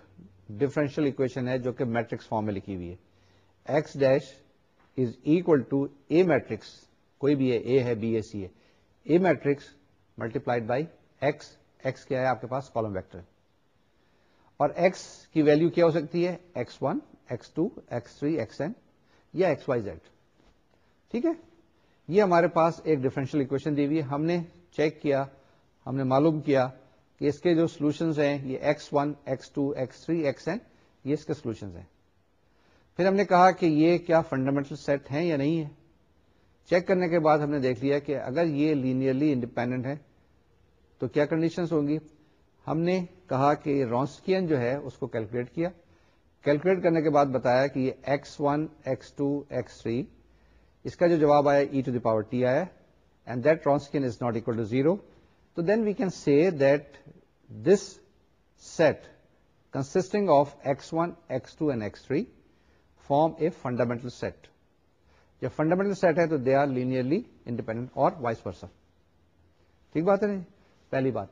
ڈفرینشیل اکویشن ہے جو کہ میٹرکس فارم میں لکھی ہوئی ہے x dash is equal to a matrix کوئی بھی ہے اے ہے بی ای سی ہے a matrix multiplied by x x کیا ہے آپ کے پاس کالم ویکٹر اور ایکس کی ویلو کیا ہو سکتی ہے x x x x x one two three n یا وائی زیڈ ٹھیک ہے یہ ہمارے پاس ایک ڈیفرنشیل اکویشن دی ہوئی ہم نے چیک کیا ہم نے معلوم کیا کہ اس کے جو سولوشن ہیں یہ x one x two x three x n یہ اس کے سولوشن پھر ہم نے کہا کہ یہ کیا فنڈامنٹل سیٹ ہیں یا نہیں ہے چیک کرنے کے بعد ہم نے دیکھ لیا کہ اگر یہ لینئرلی انڈیپینڈنٹ ہے تو کیا کنڈیشن ہوں گی ہم نے کہا کہ رونسکین جو ہے اس کو کیلکولیٹ کیا کیلکولیٹ کرنے کے بعد بتایا کہ یہ one x two x three اس کا جو جواب آیا e to the power t آیا and that Wronskian is not equal to zero تو then we can see set consisting of x one x two and x three form a fundamental set جب فنڈامنٹل سیٹ ہے تو دے آر لینئرلی انڈیپینڈنٹ اور وائس پرسن ٹھیک بات ہے نہیں پہلی بات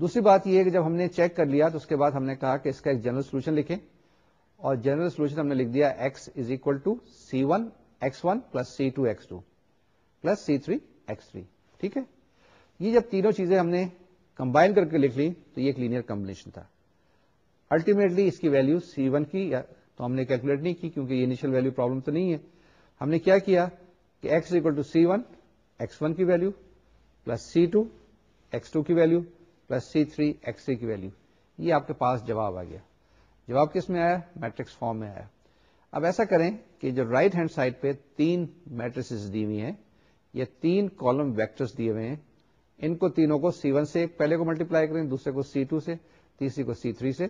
دوسری بات یہ ہے کہ جب ہم نے چیک کر لیا تو اس کے بعد ہم نے کہا کہ اس کا ایک جنرل سولوشن لکھیں اور جنرل سولوشن ہم نے لکھ دیا x is equal to c one x one plus c two x two plus c three x three ٹھیک ہے یہ جب تینوں چیزیں ہم نے کمبائن کر کے لکھ لی تو یہ ایک لینئر کمبنیشن تھا الٹیمیٹلی اس کی ویلو سی ون کی تو ہم نے کیلکولیٹ نہیں کی کیونکہ یہ انیشیل ویلو پرابلم تو نہیں ہے ہم نے کیا کیا کہ x equal to c one x one کی ویلو پلس سی ٹو کی value plus c three x کی ویلو یہ آپ کے پاس جواب آ گیا جواب کس میں آیا میٹرکس فارم میں آیا اب ایسا کریں کہ جو رائٹ ہینڈ سائڈ پہ تین دی ہوئی ہیں تین کالم ویکٹرس دیے ہوئے ہیں ان کو تینوں کو سی ون سے پہلے کو ملٹیپلائی کریں دوسرے کو سی ٹو سے تیسری کو سی تھری سے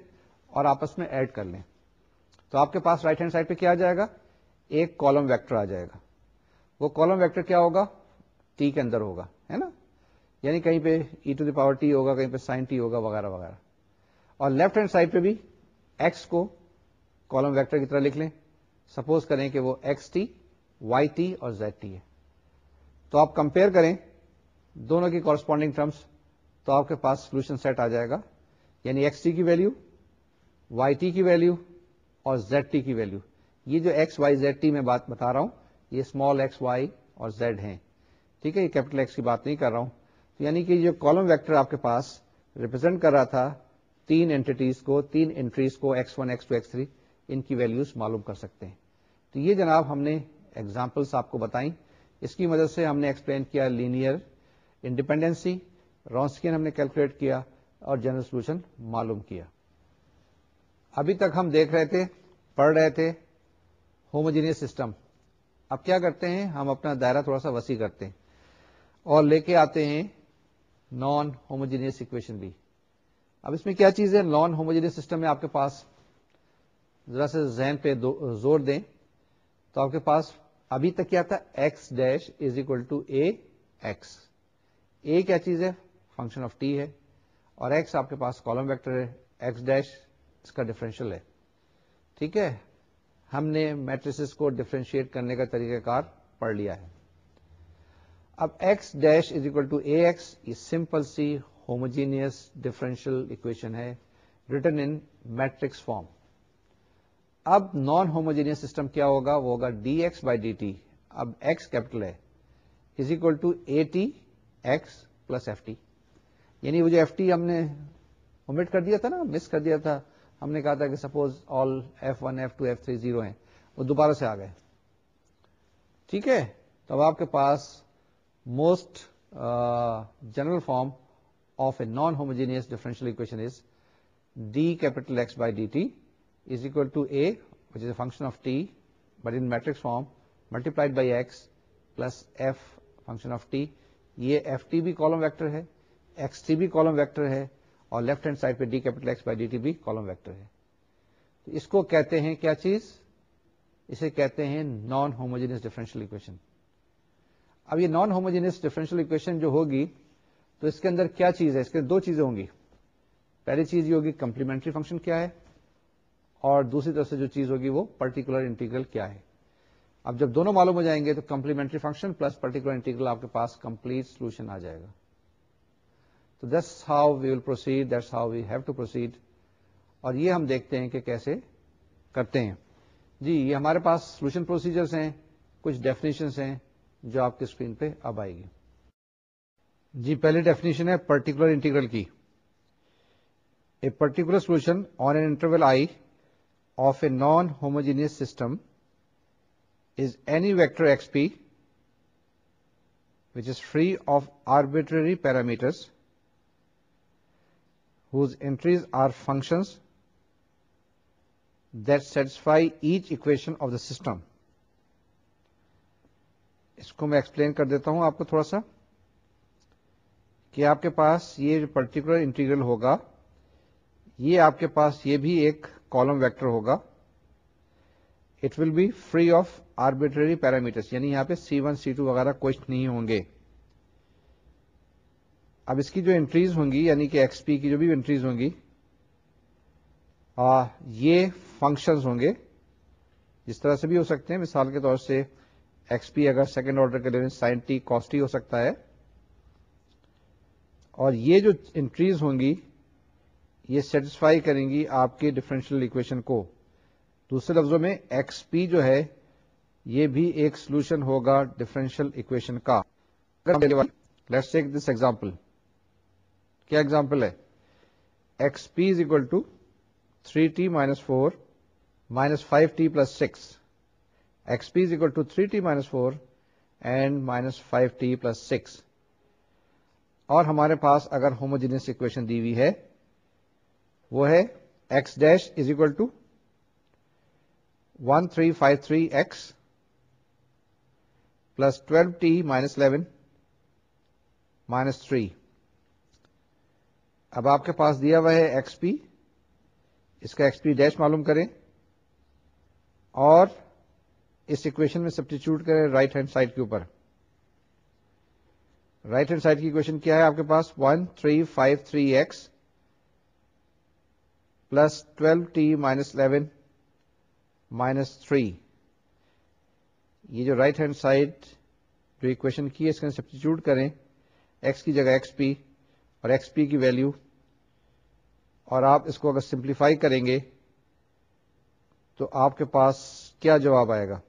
اور آپس میں ایڈ کر لیں تو آپ کے پاس رائٹ ہینڈ سائڈ پہ کیا آ جائے گا ایک کالم ویکٹر آ جائے گا وہ کالم ویکٹر کیا ہوگا ٹی کے اندر ہوگا ہے نا یعنی کہیں پہ e to the power t ہوگا کہیں پہ سائن ٹی ہوگا وغیرہ وغیرہ اور لیفٹ ہینڈ سائڈ پہ بھی ایکس کو کالم ویکٹر کی طرح لکھ لیں سپوز کریں کہ وہ ایکس ٹی وائی ٹی اور زیڈ ٹی ہے تو آپ کمپیئر کریں دونوں کی کورسپونڈنگ ٹرمس تو آپ کے پاس سولوشن سیٹ آ جائے گا یعنی ایکس ٹی کی ویلو اور زیڈ ٹی کی ویلو یہ جو ایکس وائی زیڈ ٹی میں بات بتا رہا ہوں یہ اسمال ایکس وائی اور زیڈ ہیں ٹھیک ہے یہ کیپٹل ایکس کی بات نہیں کر رہا ہوں یعنی کہ جو کالم ویکٹر آپ کے پاس ریپرزینٹ کر رہا تھا تین اینٹیز کو تین انٹریز کو x one x two x three ان کی ویلوز معلوم کر سکتے ہیں تو یہ جناب ہم نے ایگزامپلس آپ کو بتائیں اس کی مدد سے ہم نے ایکسپلین کیا لینئر انڈیپینڈینسی رونسکین ہم نے کیلکولیٹ کیا اور جنرل سولوشن معلوم کیا ابھی تک ہم دیکھ رہے تھے پڑھ رہے تھے ہوموجینئس سسٹم اب کیا کرتے ہیں ہم اپنا دائرہ تھوڑا سا وسیع کرتے ہیں اور لے کے آتے ہیں نان ہوموجینس اکویشن بھی اب اس میں کیا چیز ہے نان ہوموجینس سسٹم میں آپ کے پاس ذرا سے ذہن پہ زور دیں تو آپ کے پاس ابھی تک کیا تھا x dash is equal to A x A کیا چیز ہے فنکشن آف ٹی ہے اور ایکس آپ کے پاس کالم ویکٹر ہے ایکس ڈیش اس کا ڈفرینشیل ہے ٹھیک ہے ہم نے میٹریس کو ڈیفرینشیٹ کرنے کا طریقہ کار پڑھ لیا ہے اب x dash is equal to A x یہ سمپل سی ہوموجینئس ڈفرینشیل اکویشن ہے ریٹرن ان میٹرکس فارم اب نان ہوموجینئس سسٹم کیا ہوگا وہ ہوگا d x by d t اب ایکس کیپٹل ہے is equal to A t x plus f t یعنی وہ جو ایف ٹی ہم نے امٹ کر دیا تھا نا مس کر دیا تھا ہم نے کہا تھا کہ suppose all f one f two f three zero ہیں وہ دوبارہ سے آ گئے ٹھیک ہے تو اب آپ کے پاس most general form of a non homogeneous differential equation case by d t as equal to a function of t but in matrix form multiply plus f function of t یہ ایف ٹی بھی کالم ویکٹر ہے ایکس ٹی بھی کالم ویکٹر ہے اور لیفٹ ہینڈ سائڈ پہ d capital x by d t بھی کالم ویکٹر ہے اس کو کہتے ہیں کیا چیز اسے کہتے ہیں نان ہوموجینس ڈیفرنشیل اکویشن اب یہ نان ہوموجینس ڈیفرنشیل اکویشن جو ہوگی تو اس کے اندر کیا چیز ہے اس کے دو چیزیں ہوں گی پہلی چیز یہ ہوگی کمپلیمنٹری فنکشن کیا ہے اور دوسری طرف سے جو چیز ہوگی وہ پرٹیکولر انٹیگرل کیا ہے اب جب دونوں معلوم ہو جائیں گے تو complementary function plus particular integral آپ کے پاس کمپلیٹ سولوشن آ جائے گا تو this how we will proceed that's how we have to proceed اور یہ ہم دیکھتے ہیں کہ کیسے کرتے ہیں جی یہ ہمارے پاس سولوشن پروسیجرس ہیں کچھ ڈیفینیشنس ہیں جو آپ کی اسکرین پہ اب آئے گی جی پہلی ڈیفینیشن ہے پرٹیکولر انٹیگرل کی a particular solution on an interval I of a non homogeneous system is any vector x p which is free of arbitrary parameters whose entries are function that satisfy each equation of the system اس کو میں ایکسپلین کر دیتا ہوں آپ کو تھوڑا سا کہ آپ کے پاس یہ جو پرٹیکولر انٹیگرل ہوگا یہ آپ کے پاس یہ بھی ایک کالم ویکٹر ہوگا it will be free of arbitrary parameter یعنی یہاں پہ سی ون سی ٹو وغیرہ نہیں ہوں گے اب اس کی جو انٹریز ہوں گی یعنی کہ ایکس پی کی جو بھی انٹریز ہوں گی یہ فنکشنز ہوں گے جس طرح سے بھی ہو سکتے ہیں مثال کے طور سے ایکس پی اگر سیکنڈ آرڈر کے لیے سائن ٹی کاسٹی ہو سکتا ہے اور یہ جو انٹریز ہوں گی یہ سیٹسفائی کریں گی آپ کے ڈفرینشیل اکویشن کو دوسرے لفظوں میں ایکس پی جو ہے یہ بھی ایک سولوشن ہوگا ڈفرینشیل اکویشن کا لیٹس ٹیک دس ایگزامپل کیا ایگزامپل ہے x p is equal to three t minus four minus five t plus six x p is equal to three t minus four and minus five t plus six اور ہمارے پاس اگر ہوموجینس اکویشن دی ہوئی ہے وہ ہے x dash is equal to one three five three x plus twelve t minus eleven minus three اب آپ کے پاس دیا ہوا ہے ایکس پی اس کا ایکس پی ڈیش معلوم کریں اور اس اکویشن میں سبسٹیچیوٹ کریں رائٹ ہینڈ سائڈ کے اوپر رائٹ ہینڈ سائڈ کی اکویشن کیا ہے آپ کے پاس one three five three x plus twelve t minus eleven minus three یہ جو رائٹ ہینڈ سائڈ جو اکویشن کی ہے اس کے سبسٹیچیوٹ کریں ایکس کی جگہ ایکس پی اور ایکس پی کی ویلو اور آپ اس کو اگر سمپلیفائی کریں گے تو آپ کے پاس کیا جواب آئے گا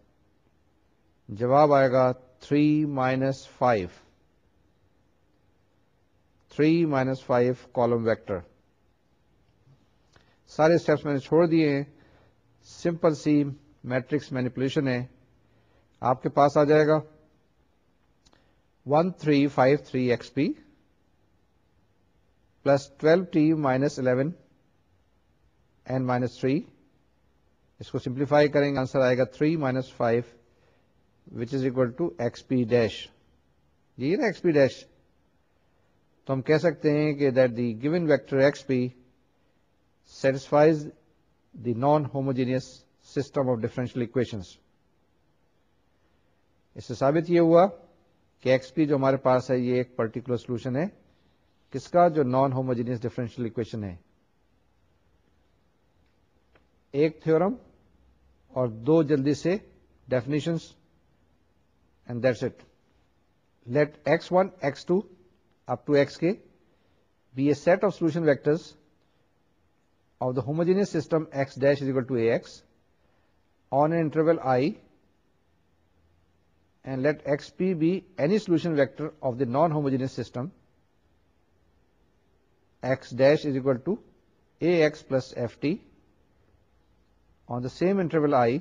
جواب آئے گا three minus five three minus five column vector سارے اسٹیپس میں نے چھوڑ دیے ہیں سمپل سی میٹرکس مینیپولیشن ہے آپ کے پاس آ جائے گا one three five three x p plus twelve t minus eleven and minus three اس کو سمپلیفائی کریں گے آنسر آئے گا three minus five which is equal to x p dash یہ نا ایکس پی ڈیش تو ہم کہہ سکتے ہیں کہ that the given vector x p satisfies the non homogeneous system of differential equation اس سے ثابت یہ ہوا کہ ایکس پی جو ہمارے پاس ہے یہ ایک پرٹیکولر سولوشن ہے کس کا جو نان ہوموجینئس ڈفرینشیل اکویشن ہے ایک تھورم اور دو جلدی سے ڈیفینیشنس ن homogeneous sum equal plus f t same interval I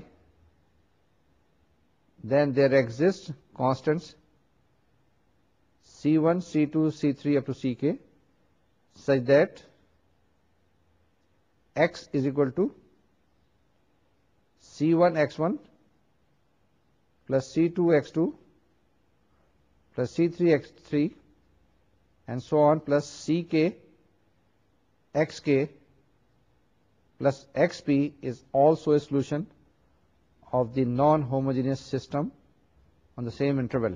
then there exist constants C1, C2, C3 up to Ck such that x is equal to C1 x1 plus C2 x2 plus C3 x3 and so on plus Ck xk plus xp is also a solution of the n homogeneous system on the same interval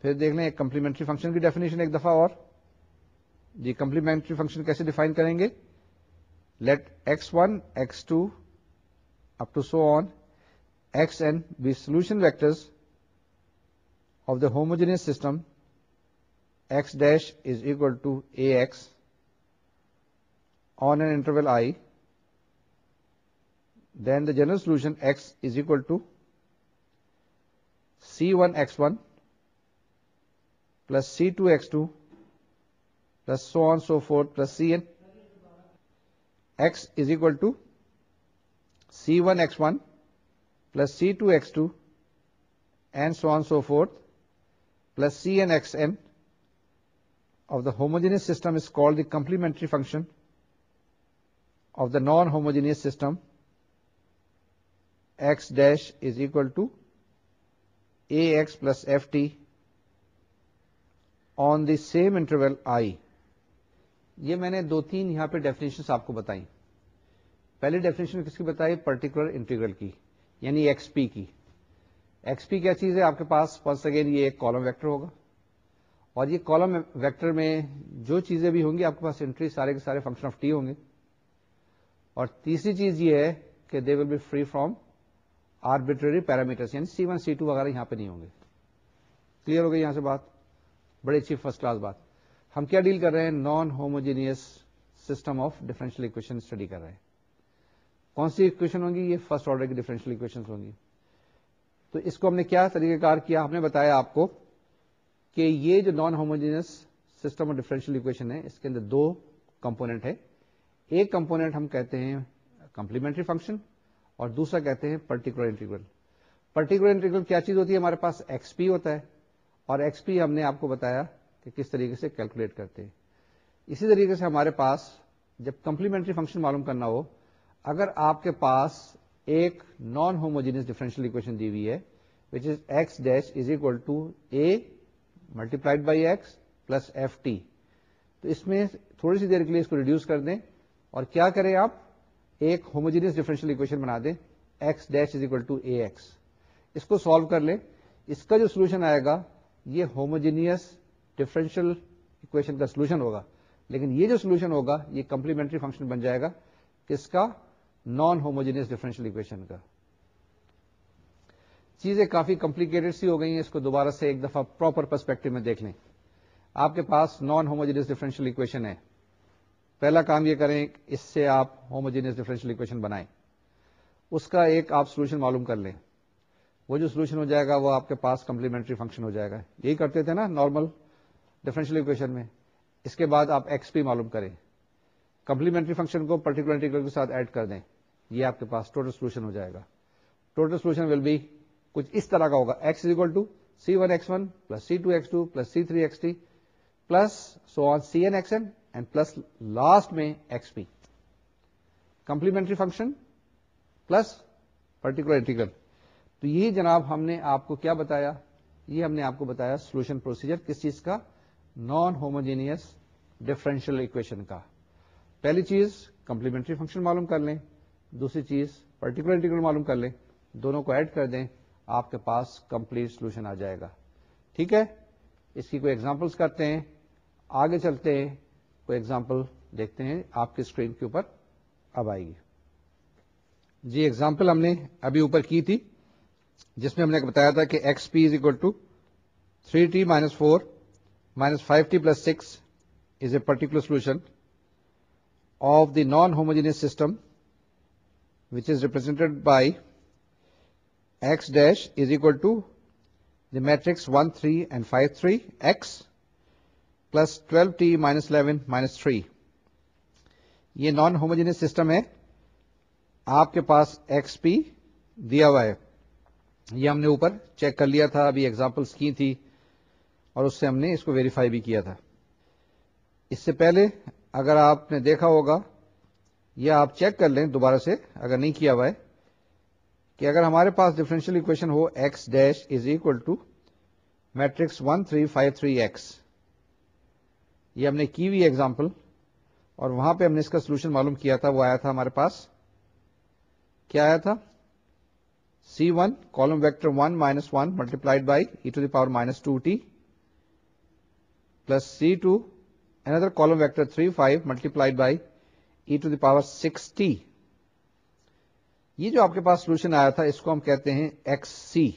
پھر دیکھ لیں کمپلیمنٹری فنکشن کی ڈیفینیشن ایک دفعہ اور جی کمپلیمنٹری فنکشن کیسے ڈیفائن کریں گے let x one x two up to so on x and be solution vectors of the homogeneous system x dash is equal to A x on an interval I then the general solution x is equal to c1x1 plus c2x2 plus so on so forth plus cn. X is equal to c1x1 plus c2x2 and so on so forth plus cnxn of the homogeneous system is called the complementary function of the non-homogeneous system. Same interval I یہ میں نے دو تین یہاں پہ ڈیفینیشن آپ کو بتائی پہلی ڈیفینیشن کس کی بتائی پرٹیکولر انٹیگرل کی یعنی ایکس پی کی ایکس پی کیا چیز ہے آپ کے پاس پڑ اگین یہ ایک کالم ویکٹر ہوگا اور یہ کالم ویکٹر میں جو چیزیں بھی ہوں گی آپ کے پاس انٹری سارے کے سارے فنکشن آف ٹی ہوں گے اور تیسری چیز یہ ہے کہ they will be free from arbitrary یعنی سی سی ون ٹو وغیرہ یہاں پہ نہیں ہوں گے کلیئر ہو گئی یہاں سے بات بڑی اچھی فرسٹ کلاس بات ہم کیا ڈیل کر رہے ہیں non homogeneous system of equation study کر رہے ہیں کون سی اکویشن ہوں گی یہ فرسٹ آرڈر کی ڈیفرنشیل ہوں گی تو اس کو ہم نے کیا طریقہ کار کیا ہم نے بتایا آپ کو کہ یہ جو non homogeneous system of differential equation ہے اس کے اندر دو کمپونیٹ ہے ایک کمپونیٹ ہم کہتے ہیں کمپلیمنٹری فنکشن اور دوسرا کہتے ہیں پرٹیکولر انٹیگرل پرٹیکولر انٹیگرل کیا چیز ہوتی ہے ہمارے پاس ایکس پی ہوتا ہے اور ایکس پی ہم نے آپ کو بتایا کہ کس طریقے سے کیلکولیٹ کرتے ہیں اسی طریقے سے ہمارے پاس جب کمپلیمنٹری فنکشن معلوم کرنا ہو اگر آپ کے پاس ایک نان ہوموجینس ڈیفرنشیل اکویشن دی ہوئی ہے which is is x dash equal to A multiplied by x plus f t تو اس میں تھوڑی سی دیر کے لیے اس کو ریڈیوس کر دیں اور کیا کریں آپ ایک ہوموجینس ڈیفرنشیل اکویشن بنا دیں x dash is equal to a x اس کو سالو کر لیں اس کا جو سولوشن آئے گا یہ ہوموجینس ڈیفرنشیل اکویشن کا سولوشن ہوگا لیکن یہ جو سولوشن ہوگا یہ کمپلیمنٹری فنکشن بن جائے گا کس کا نان ہوموجینس ڈیفرنشیل اکویشن کا چیزیں کافی کمپلیکیٹڈ سی ہو گئی ہیں اس کو دوبارہ سے ایک دفعہ پراپر پرسپیکٹو میں دیکھ لیں آپ کے پاس نان ہوموجینس ڈیفرنشیل اکویشن ہے پہلا کام یہ کریں اس سے آپ ہوموجینس ڈفرینشیل اکویشن بنائیں اس کا ایک آپ سولوشن معلوم کر لیں وہ جو سولوشن ہو جائے گا وہ آپ کے پاس کمپلیمنٹری فنکشن ہو جائے گا یہی کرتے تھے نا نارمل اکویشن میں اس کے بعد آپ ایکس پی معلوم کریں کمپلیمنٹری فنکشن کو پرٹیکولر انٹیگرل کے ساتھ ایڈ کر دیں یہ آپ کے پاس ٹوٹل سولوشن ہو جائے گا ٹوٹل سولوشن ول بی کچھ اس طرح کا ہوگا x is equal to c one x one plus c two x two plus c three x t plus so on c n x n and plus last میں x p complementary function plus particular integral تو یہ جناب ہم نے آپ کو کیا بتایا یہ ہم نے آپ کو بتایا سولوشن پروسیجر کس چیز کا نان ہوموجینئس ڈفرینشیل اکویشن کا پہلی چیز کمپلیمنٹری فنکشن معلوم کر لیں دوسری چیز پرٹیکولر انٹیگرل معلوم کر لیں دونوں کو ایڈ کر دیں آپ کے پاس کمپلیٹ سولوشن آ جائے گا ٹھیک ہے اس کی کوئی ایگزامپلس کرتے ہیں آگے چلتے ہیں ایگزامپل دیکھتے ہیں آپ کے اسکرین کے اوپر اب آئے گی جی ایگزامپل ہم نے ابھی اوپر کی تھی جس میں ہم نے بتایا تھا کہ x p is equal to three t minus four minus five t plus six is a particular solution of the non homogeneous system which is represented by x dash is equal to the matrix one three and five three x plus twelve t minus eleven minus three یہ نان ہوموجینس سسٹم ہے آپ کے پاس ایکس پی دیا ہوا ہے یہ ہم نے اوپر چیک کر لیا تھا ابھی ایگزامپلس کی تھی اور اس سے ہم نے اس کو ویریفائی بھی کیا تھا اس سے پہلے اگر آپ نے دیکھا ہوگا یا آپ چیک کر لیں دوبارہ سے اگر نہیں کیا ہوا ہے کہ اگر ہمارے پاس differential equation who x dash is equal to matrix one three five three x یہ ہم نے کی ہوئی ایگزامپل اور وہاں پہ ہم نے اس کا سولوشن معلوم کیا تھا وہ آیا تھا ہمارے پاس کیا آیا تھا c one column vector one minus one multiplied by e to the power minus two t plus c two column vector three five multiplied by e to the power six t یہ جو آپ کے پاس سولوشن آیا تھا اس کو ہم کہتے ہیں ایکس سی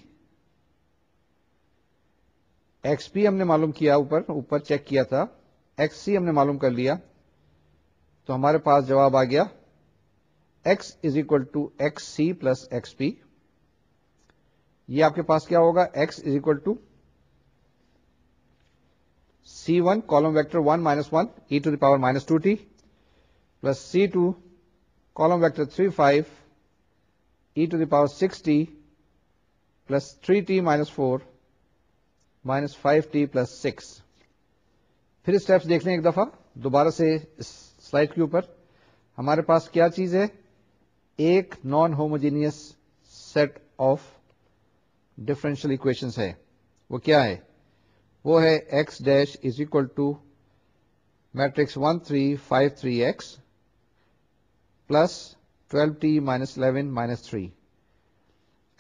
ایکس پی ہم نے معلوم کیا اوپر اوپر چیک کیا تھا ایکس سی ہم نے معلوم کر لیا تو ہمارے پاس جواب آ گیا x is equal to x c plus x p یہ آپ کے پاس کیا ہوگا x is equal to c one column vector one minus one e to the power minus two t plus c two column vector three five e to the power six t plus three t minus four minus five t plus six پھر اسٹیپس دیکھ لیں ایک دفعہ دوبارہ سے سلائڈ کے اوپر ہمارے پاس کیا چیز ہے ایک non homogeneous set of differential equation ہے وہ کیا ہے وہ ہے x dash is equal to matrix one three five three x plus twelve t minus eleven minus three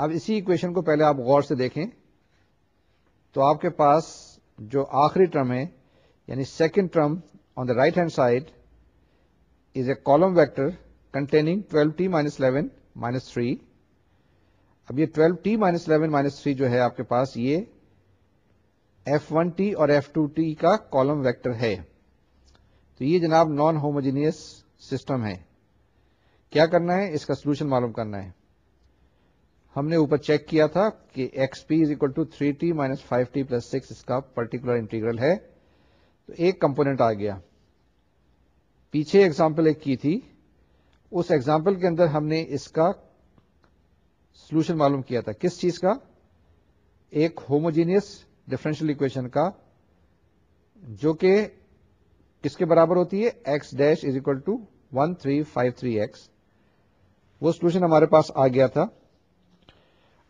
اب اسی اکویشن کو پہلے آپ غور سے دیکھیں تو آپ کے پاس جو آخری ٹرم ہے یعنی second term on the right hand side is a column vector containing twelve t minus eleven minus three اب یہ twelve t minus eleven minus three جو ہے آپ کے پاس یہ ایف ون ٹی اور ایف ٹو ٹی کا کالم ویکٹر ہے تو یہ جناب نان ہوموجینئس سسٹم ہے کیا کرنا ہے اس کا سولوشن معلوم کرنا ہے ہم نے اوپر چیک کیا تھا کہ x p is equal to three t minus five t plus six اس کا پرٹیکولر انٹیگرل ہے تو ایک کمپونیٹ آ گیا پیچھے ایگزامپل ایک کی تھی اس ایگزامپل کے اندر ہم نے اس کا سولوشن معلوم کیا تھا کس چیز کا ایک ہوموجینئس ڈفرینشیل اکویشن کا جو کہ کس کے برابر ہوتی ہے x dash is equal to one three five three x وہ سولوشن ہمارے پاس آ گیا تھا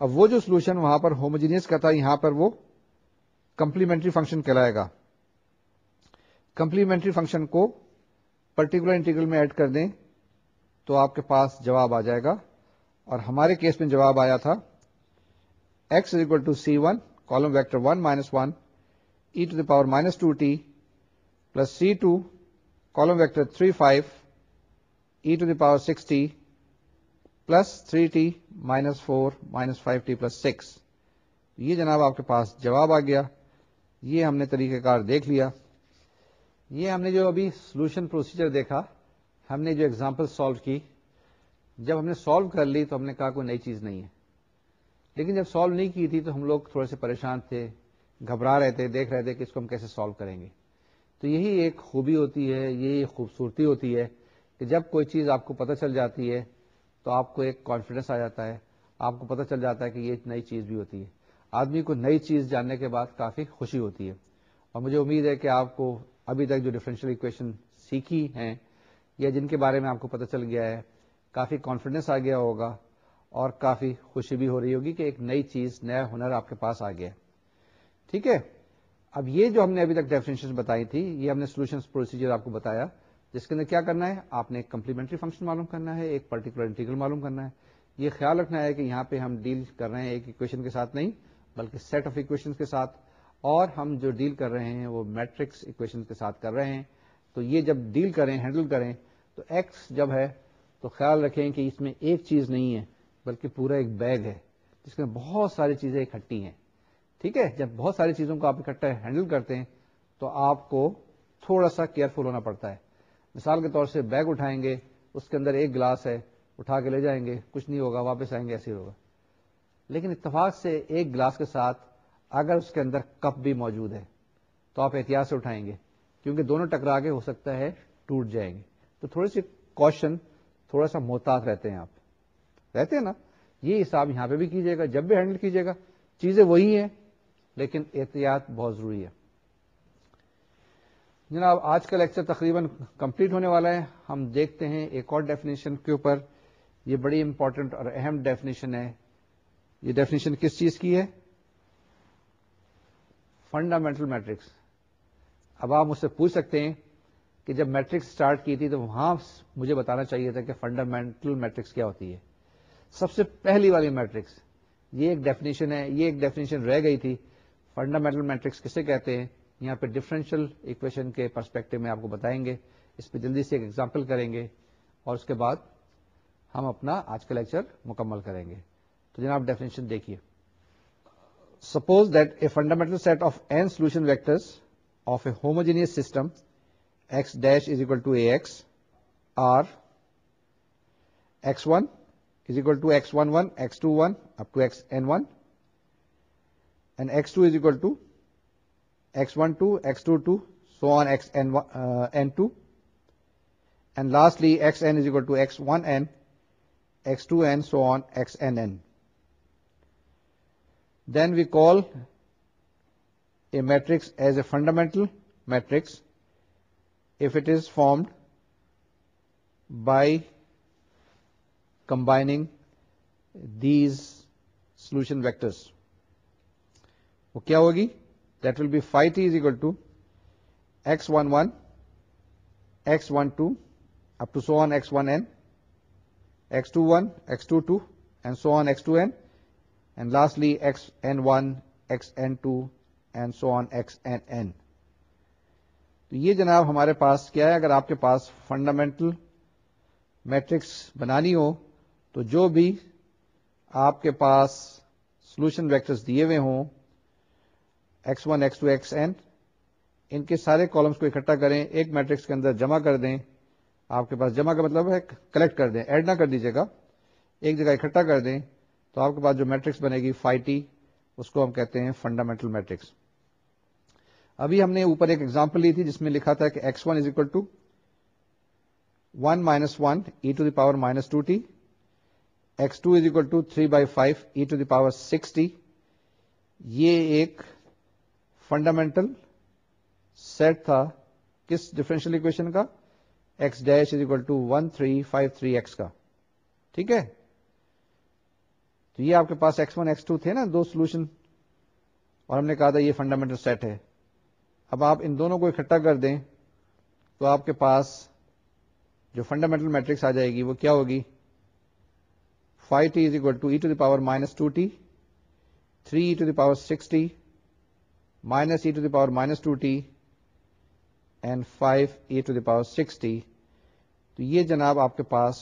اب وہ جو سولوشن وہاں پر ہوموجینئس کا تھا یہاں پر وہ کمپلیمنٹری فنکشن کہلائے گا کمپلیمنٹری فنکشن کو پرٹیکولر انٹیگرل میں ایڈ کر دیں تو آپ کے پاس جواب آ جائے گا اور ہمارے کیس میں جواب آیا تھا x equal to c one column vector one minus one e to the power minus two t plus c two column vector three five e to the power six t plus three t minus four minus five t plus six یہ جناب آپ کے پاس جواب آ گیا یہ ہم نے طریقہ کار دیکھ لیا یہ ہم نے جو ابھی سولوشن پروسیجر دیکھا ہم نے جو اگزامپل سالو کی جب ہم نے سالو کر لی تو ہم نے کہا کوئی نئی چیز نہیں ہے لیکن جب سالو نہیں کی تھی تو ہم لوگ تھوڑے سے پریشان تھے گھبرا رہے تھے دیکھ رہے تھے کہ اس کو ہم کیسے سالو کریں گے تو یہی ایک خوبی ہوتی ہے یہی ایک خوبصورتی ہوتی ہے کہ جب کوئی چیز آپ کو پتہ چل جاتی ہے تو آپ کو ایک کانفیڈنس آ جاتا ہے آپ کو پتہ چل جاتا ہے کہ یہ نئی چیز بھی ہوتی ہے آدمی کو نئی چیز جاننے کے بعد کافی خوشی ہوتی ہے اور مجھے امید ہے کہ آپ کو ابھی تک جو ڈیفرنشل اکویشن سیکھی ہیں یا جن کے بارے میں آپ کو پتہ چل گیا ہے کافی کانفیڈینس آ گیا ہوگا اور کافی خوشی بھی ہو رہی ہوگی کہ ایک نئی چیز نیا ہنر آپ کے پاس آ گیا ٹھیک ہے اب یہ جو ہم نے ابھی تک ڈیفینیشن بتائی تھی یہ ہم نے سولوشن پروسیجر آپ کو بتایا جس کے اندر کیا کرنا ہے آپ نے ایک کمپلیمنٹری فنکشن معلوم کرنا ہے ایک پرٹیکولر انٹیگرل معلوم کرنا ہے یہ خیال رکھنا ہے کہ یہاں پہ ہم ڈیل کر رہے ہیں ایک اکویشن کے ساتھ نہیں بلکہ سیٹ آف اکویشن کے ساتھ اور ہم جو ڈیل کر رہے ہیں وہ میٹرکس اکویشن کے ساتھ کر رہے ہیں تو یہ جب ڈیل کریں ہینڈل کریں تو ایکس جب ہے تو خیال رکھیں کہ اس میں ایک چیز نہیں ہے بلکہ پورا ایک بیگ ہے جس میں بہت ساری چیزیں اکٹھی ہیں ٹھیک ہے جب بہت ساری چیزوں کو آپ اکٹھا ہینڈل کرتے ہیں تو آپ کو تھوڑا سا کیئرفل ہونا پڑتا ہے مثال کے طور سے بیگ اٹھائیں گے اس کے اندر ایک گلاس ہے اٹھا کے لے جائیں گے کچھ نہیں ہوگا واپس آئیں گے ایسے ہی ہوگا لیکن اتفاق سے ایک گلاس کے ساتھ اگر اس کے اندر کپ بھی موجود ہے تو آپ احتیاط سے اٹھائیں گے کیونکہ دونوں ٹکرا کے ہو سکتا ہے ٹوٹ جائیں گے تو تھوڑی سی کوشن تھوڑا سا محتاط رہتے ہیں آپ رہتے ہیں نا یہ حساب یہاں پہ بھی کیجیے گا جب بھی ہینڈل کیجیے گا چیزیں وہی ہیں لیکن احتیاط بہت ضروری ہے جناب آج کا لیکچر تقریباً کمپلیٹ ہونے والا ہے ہم دیکھتے ہیں ایک اور ڈیفینیشن کے اوپر یہ بڑی امپورٹنٹ اور اہم ڈیفینیشن ہے یہ ڈیفینیشن کس چیز کی ہے فنڈامینٹل میٹرکس اب آپ مجھ سے پوچھ سکتے ہیں کہ جب میٹرکس اسٹارٹ کی تھی تو وہاں مجھے بتانا چاہیے تھا کہ فنڈامینٹل میٹرکس کیا ہوتی ہے سب سے پہلی والی میٹرکس یہ ایک ڈیفینیشن ہے یہ ایک ڈیفینیشن رہ گئی تھی فنڈامینٹل میٹرکس کسے کہتے ہیں یہاں پہ ڈفرینشیل اکویشن کے پرسپیکٹو میں آپ کو بتائیں گے اس پہ جلدی سے ایک ایگزامپل کریں گے اور اس کے بعد ہم اپنا آج کا لیکچر مکمل کریں گے تو جناب ڈیفینیشن دیکھیے suppose that a fundamental set of n solution vector of a homogeneous system to are x one two two اپنے then we call a matrix as a fundamental matrix F it is formed by combining these solution vectors وہ کیا ہوگی that will be t is equal to x one one x one two up to so on x one n x two one x two two and so on x two n and lastly x n one x n two and so on x n n تو یہ جناب ہمارے پاس کیا ہے اگر آپ کے پاس فنڈامینٹل میٹرکس بنانی ہو تو جو بھی آپ کے پاس سولوشن ویکٹرز دیے ہوئے ہوں x one x two x n ان کے سارے کالمس کو اکٹھا کریں ایک میٹرکس کے اندر جمع کر دیں آپ کے پاس جمع کا مطلب ہے کلیکٹ کر دیں ایڈ نہ کر دیجیے گا ایک جگہ اکٹھا کر دیں تو آپ کے پاس جو میٹرکس بنے گی فائیو ٹی اس کو ہم کہتے ہیں فنڈامنٹل میٹرکس ابھی ہم نے اوپر ایک ایگزامپل لی تھی جس میں لکھا تھا کہ x one is equal to one minus one e to the power minus two t x two is equal to three by five e to the power six t یہ ایک فنڈامنٹل سیٹ تھا کس ڈیفرینشیل اکویشن کا x dash is equal to one three five three x کا ٹھیک ہے تو یہ آپ کے پاس ایکس ون ایکس ٹو تھے نا دو سولوشن اور ہم نے کہا تھا یہ فنڈامنٹل سیٹ ہے اب آپ ان دونوں کو اکٹھا کر دیں تو آپ کے پاس جو فنڈامنٹل میٹرکس آ جائے گی وہ کیا ہوگی five t is equal to e to the power minus two t three e to the power six t minus e to the power minus two t and five e to the power six t تو یہ جناب آپ کے پاس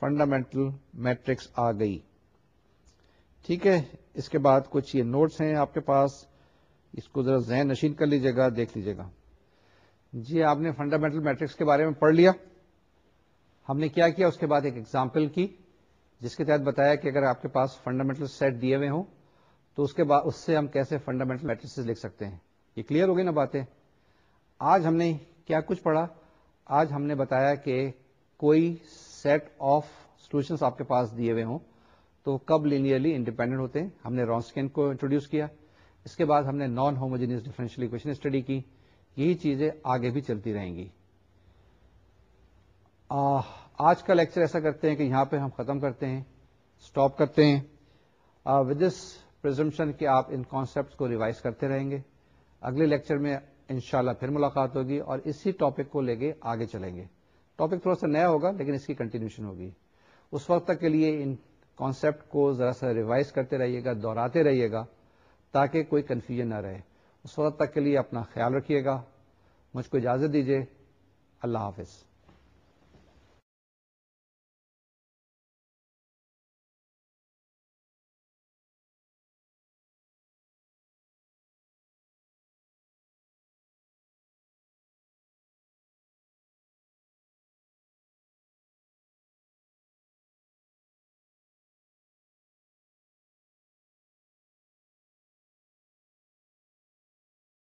فنڈامنٹل میٹرکس آ گئی ٹھیک ہے اس کے بعد کچھ یہ نوٹس ہیں آپ کے پاس اس کو ذرا ذہن نشین کر لیجیے گا دیکھ لیجیے گا جی آپ نے فنڈامنٹل میٹرکس کے بارے میں پڑھ لیا ہم نے کیا کیا اس کے بعد ایک ایگزامپل کی جس کے تحت بتایا کہ اگر آپ کے پاس فنڈامنٹل سیٹ دیے ہوئے ہوں تو اس کے بعد اس سے ہم کیسے فنڈامنٹل میٹرکس لکھ سکتے ہیں یہ کلیئر ہو گئی نا باتیں آج ہم نے کیا کچھ پڑھا آج ہم نے بتایا کہ کوئی سیٹ آف سولوشنس آپ کے پاس دیے ہوئے ہوں تو کب لینئرلی انڈیپینڈنٹ ہوتے ہیں ہم نے رونسکین کو انٹروڈیوس کیا اس کے بعد ہم نے non homogeneous differential equation study کی یہی چیزیں آگے بھی چلتی رہیں گی آج کا لیکچر ایسا کرتے ہیں کہ یہاں پہ ہم ختم کرتے ہیں اسٹاپ کرتے ہیں ود دس کہ آپ ان کانسیپٹس کو ریوائز کرتے رہیں گے اگلے لیکچر میں ان پھر ملاقات ہوگی اور اسی ٹاپک کو لے کے آگے چلیں گے ٹاپک تھوڑا سا نیا ہوگا لیکن اس کی کنٹینیوشن ہوگی اس وقت تک کے لیے ان کانسیپٹ کو ذرا سا ریوائز کرتے رہیے گا دہراتے رہیے گا تاکہ کوئی کنفیوژن نہ رہے اس وقت تک کے لیے اپنا خیال رکھیے گا مجھ کو اجازت دیجیے اللہ حافظ